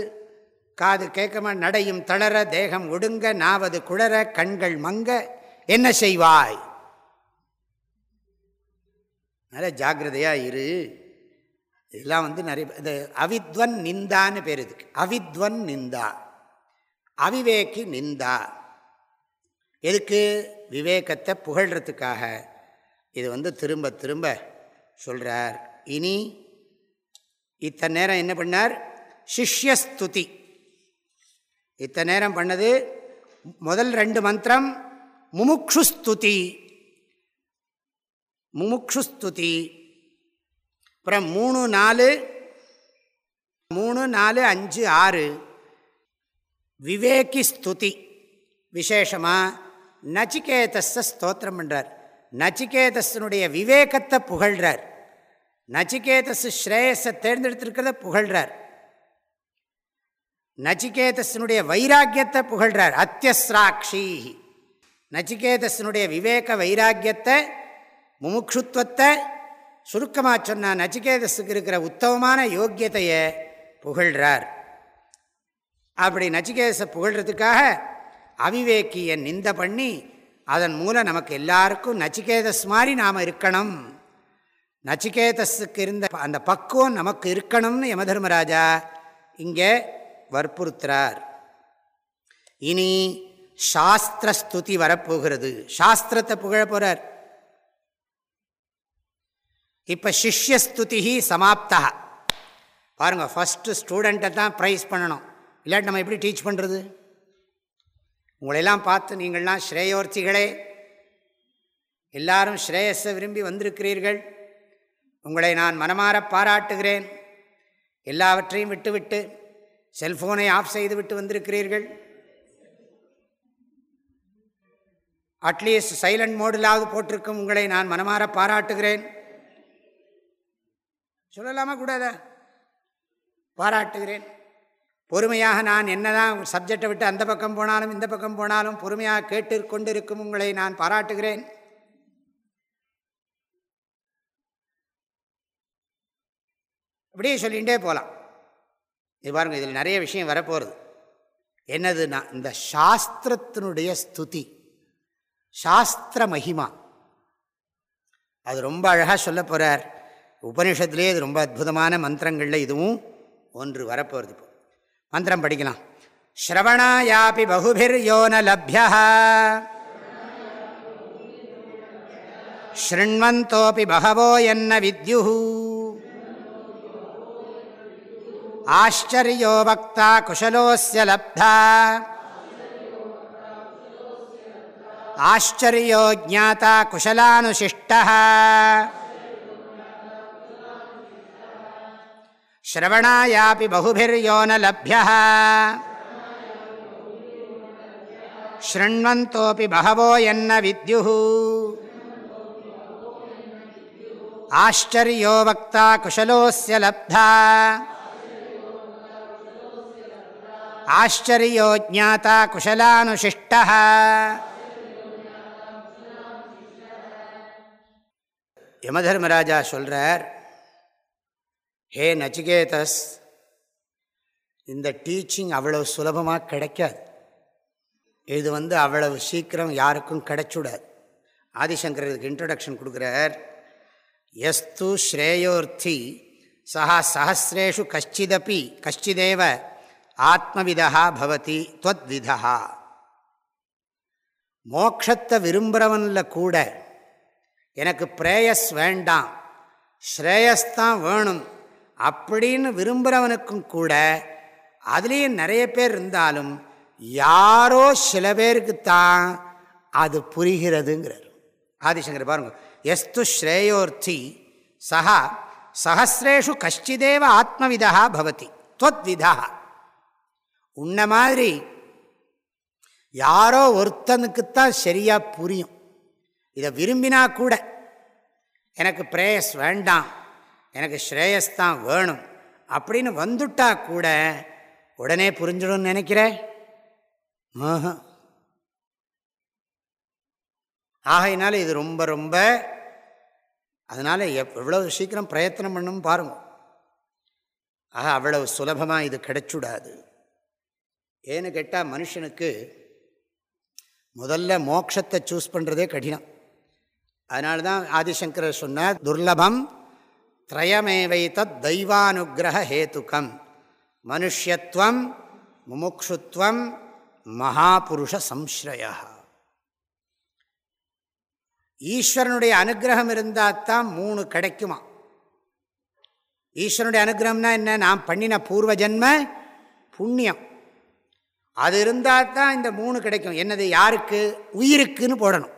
காது கேட்கமா நடையும் தளர தேகம் ஒடுங்க நாவது குளர கண்கள் மங்க என்ன செய்வாய்? நல்ல ஜாகிரதையாக இரு. இதெல்லாம் வந்து நிறைய இந்த அவித்வன் நிந்தான்னு பேர் இதுக்கு. அவித்வன் நிந்தா. அவிவேக்கி நிந்தா. எதுக்கு? விவேகத்தை புகழ்கிறதுக்காக இது வந்து திரும்ப திரும்ப சொல்கிறார் இனி இத்தனை நேரம் என்ன பண்ணார்? சிஷ்யஸ்துதி. இத்தனை நேரம் பண்ணது முதல் ரெண்டு மந்திரம் முமுக்ஷுஸ்துதி. முமுக்ஷுஸ்துதி. அப்புறம் மூணு நாலு மூணு நாலு அஞ்சு ஆறு. விவேகி ஸ்துதி. விசேஷமாக நச்சிகேதஸ ஸ்தோத்திரம் பண்ணுறார் நச்சிகேதஸனுடைய விவேகத்தை புகழ்கிறார் நச்சிகேதஸ் ஸ்ரேயஸை தேர்ந்தெடுத்திருக்கிறத புகழ்கிறார் நச்சிகேதஸனுடைய வைராக்கியத்தை புகழ்கிறார் அத்தியஸ்ராட்சி நச்சிகேதஸனுடைய விவேக வைராக்கியத்தை முமுட்சுத்துவத்தை சுருக்கமாக சொன்னால் நச்சிகேதஸுக்கு இருக்கிற உத்தமமான யோக்கியத்தையை புகழ்கிறார் அப்படி நச்சிகேதஸை புகழ்கிறதுக்காக அவிவேக்கியை நிந்த பண்ணி அதன் மூலம் நமக்கு எல்லாருக்கும் நச்சிகேதஸ் மாதிரி நாம் இருக்கணும். நச்சிகேதஸுக்கு இருந்த அந்த பக்குவம் நமக்கு இருக்கணும்னு யமதர்மராஜா இங்கே வற்புறுத்துறார். இனி சாஸ்திர ஸ்துதி வரப்போகிறது. சாஸ்திரத்தை புகழ போகிறார் இப்போ சிஷ்யஸ்துதி சமாப்தா. பாருங்கள் ஃபஸ்ட்டு ஸ்டூடெண்ட்டை தான் ப்ரைஸ் பண்ணணும். இல்லாட்டி நம்ம எப்படி டீச் பண்ணுறது உங்களையெல்லாம் பார்த்து நீங்கள்லாம் ஸ்ரேயோர்த்திகளே எல்லாரும் ஸ்ரேயஸை விரும்பி வந்திருக்கிறீர்கள். உங்களை நான் மனமாற பாராட்டுகிறேன். எல்லாவற்றையும் விட்டுவிட்டு செல்ஃபோனை ஆஃப் செய்து விட்டு வந்திருக்கிறீர்கள். அட்லீஸ்ட் சைலண்ட் மோடிலாவது போட்டிருக்கும் உங்களை நான் மனமாற பாராட்டுகிறேன். சொல்லலாமா கூடாதா பாராட்டுகிறேன். பொறுமையாக நான் என்னதான் சப்ஜெக்டை விட்டு அந்த பக்கம் போனாலும் இந்த பக்கம் போனாலும் பொறுமையாக கேட்டு கொண்டிருக்கும் உங்களை நான் பாராட்டுகிறேன். அப்படியே சொல்லிகிட்டே போகலாம். இது பாருங்கள் இதில் நிறைய விஷயம் வரப்போகிறது என்னதுன்னா இந்த சாஸ்திரத்தினுடைய ஸ்துதி சாஸ்திர மகிமா. அது ரொம்ப அழகாக சொல்ல போகிறார் உபனிஷத்துலேயே இது ரொம்ப அற்புதமான மந்திரங்களில் இதுவும் ஒன்று வரப்போகிறது மந்திரம் படிக்கலாம். ஸ்ரவணாயாபி பகுபிர் யோன லப்யா ஸ்ருண்வந்தோபி பகவோ என்ன வித்யு ஆச்சரியோ வக்தா குஷலோஸ்ய லப்தா ஆச்சரியோ ஜாத்தா குஷலானுசிஷ்ட श्रवणायापि बहुभिर्यो न लभ्यः शृण्वन्तोऽपि बहवो यन्न विद्युः आश्चर्यो वक्ता कुशलोऽस्य लब्धा आश्चर्यो ज्ञाता कुशलानुशिष्टः யமதர்மராஜா சொல்கிறார் ஹே நச்சிகேதஸ் இந்த டீச்சிங் அவ்வளவு சுலபமாக கிடைக்காது. இது வந்து அவ்வளவு சீக்கிரம் யாருக்கும் கிடைச்சுடாது. ஆதிசங்கர் இதுக்கு இன்ட்ரடக்ஷன் கொடுக்குறார். எஸ்து ஸ்ரேயோர்த்தி சஹா சஹசிரேஷு கஷ்டிதபி கஷ்டிதேவ ஆத்மவிதா பவதி துவத்விதா மோக்ஷத்தை விரும்புகிறவனில் கூட எனக்கு பிரேயஸ் வேண்டாம். ஸ்ரேயஸ்தான் வேணும். அப்படின்னு விரும்புகிறவனுக்கும் கூட அதுலேயும் நிறைய பேர் இருந்தாலும் யாரோ சில பேருக்குத்தான் அது புரிகிறதுங்கிறார். ஆதிசங்கர் பாருங்க. எஸ்து ஸ்ரேயோர்த்தி சஹா சஹசிரேஷு கஷ்டிதேவ ஆத்மவிதா பவதி தொத்விதா உன்ன மாதிரி யாரோ ஒருத்தனுக்குத்தான் சரியாக புரியும். இதை விரும்பினா கூட எனக்கு பிரேயஸ் வேண்டாம். எனக்கு ஸ்ரேயஸ் தான் வேணும். அப்படின்னு வந்துட்டா கூட உடனே புரிஞ்சிடும்னு நினைக்கிறேன் ஆகையினால இது ரொம்ப ரொம்ப அதனால் எப் எவ்வளவு சீக்கிரம் பிரயத்தனம் பண்ணும் பாருங்க. ஆக அவ்வளவு சுலபமாக இது கிடைச்சுடாது. ஏன்னு கேட்டால் மனுஷனுக்கு முதல்ல மோட்சத்தை சூஸ் பண்ணுறதே கடினம். அதனால தான் ஆதிசங்கரர் சொன்னார் துர்லபம் திரயமேவை தத் தெய்வானுகிரக ஹேத்துக்கம் மனுஷத்துவம் முமுக்ஷுத்வம் மகாபுருஷ சம்ஸ்ரயா ஈஸ்வரனுடைய அனுகிரகம் இருந்தால் தான் மூணு கிடைக்குமா? ஈஸ்வரனுடைய அனுகிரகம்னா என்ன? நாம் பண்ணின பூர்வ ஜென்ம புண்ணியம். அது இருந்தால் தான் இந்த மூணு கிடைக்கும். என்னது? யாருக்கு? உயிருக்குன்னு போடணும்.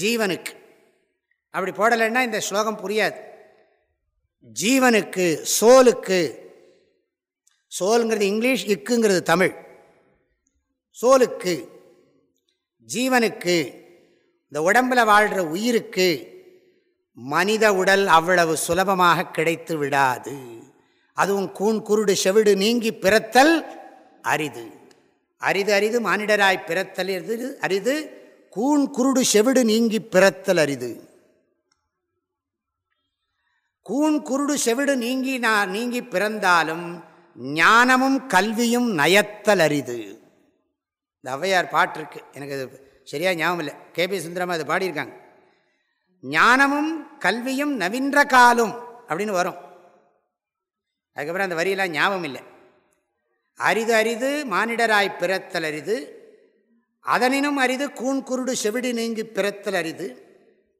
ஜீவனுக்கு. அப்படி போடலைன்னா இந்த ஸ்லோகம் புரியாது. ஜீவனுக்கு சோலுக்கு சோலுங்கிறது இங்கிலீஷ் இக்குங்கிறது தமிழ். சோலுக்கு ஜீவனுக்கு இந்த உடம்பில் வாழ்கிற உயிருக்கு மனித உடல் அவ்வளவு சுலபமாக கிடைத்து விடாது. அதுவும் கூண் குருடு செவிடு நீங்கி பிறத்தல் அரிது. அரிது அரிது மானிடராய் பிறத்தல் அரிது அரிது கூண் குருடு செவிடு நீங்கி பிறத்தல் அரிது. கூண் குருடு செவிடு நீங்கி நான் நீங்கி பிறந்தாலும் ஞானமும் கல்வியும் நயத்தல் அரிது இந்த ஔவையார் பாட்டு இருக்கு எனக்கு அது சரியாக ஞாபகம் இல்லை கேபி சுந்தரமா அது பாடியிருக்காங்க. ஞானமும் கல்வியும் நவீன்ற காலும் அப்படின்னு வரும். அதுக்கப்புறம் அந்த வரியெல்லாம் ஞாபகம் இல்லை அரிது அரிது மானிடராய் பிறத்தல் அரிது அதனினும் அரிது கூண் குருடு செவிடு நீங்கி பிறத்தல் அரிது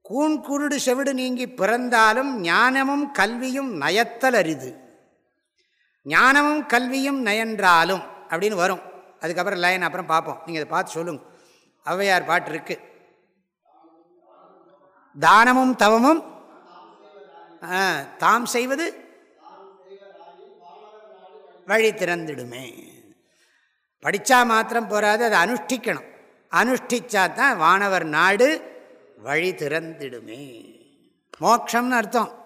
கூண் குருடு செவிடு நீங்கி பிறந்தாலும் ஞானமும் கல்வியும் நயத்தல் அரிது. ஞானமும் கல்வியும் நயன்றாலும் அப்படின்னு வரும். அதுக்கப்புறம் லைன் அப்புறம் பார்ப்போம். நீங்கள் அதை பார்த்து சொல்லுங்க. ஔவையார் பாட்டு இருக்கு. தானமும் தவமும் தாம் செய்வது வழி திறந்துடுமே. படித்தா மாத்திரம் போகாது அதை அனுஷ்டிக்கணும். அனுஷ்டிச்சா தான் வானவர் நாடு வழி திறந்திடுமே. மோக்ஷம்னு அர்த்தம்.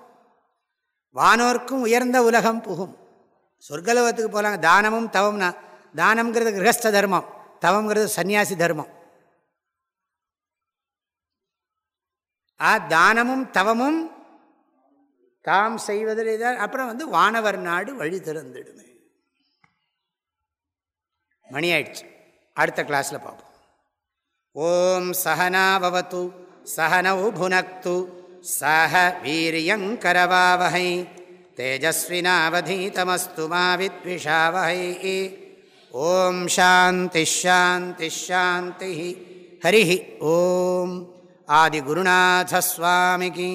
வானோர்க்கும் உயர்ந்த உலகம் புகும். சொர்க்கலோகத்துக்கு போகலாங்க தானமும் தவம்னா தானம்ங்கிறது கிரகஸ்த தர்மம். தவங்கிறது சன்னியாசி தர்மம். ஆ தானமும் தவமும் தாம் செய்வதில் அப்புறம் வந்து வானவர் நாடு வழி திறந்துடுமே. மணி ஆயிடுச்சு. அடுத்த கிளாஸில் பார்ப்போம். ஓம் சகனாபவத்து. சகனவு புனக்து சக வீரியங்கரவாவகை தேஜஸ்வினாவதீதமஸ்து மாவித்விஷாவகை ஓம் சாந்தி ஷாந்தி ஷாந்தி ஹரி ஓம். ஆதிகுருநாதஸ்வாமிகி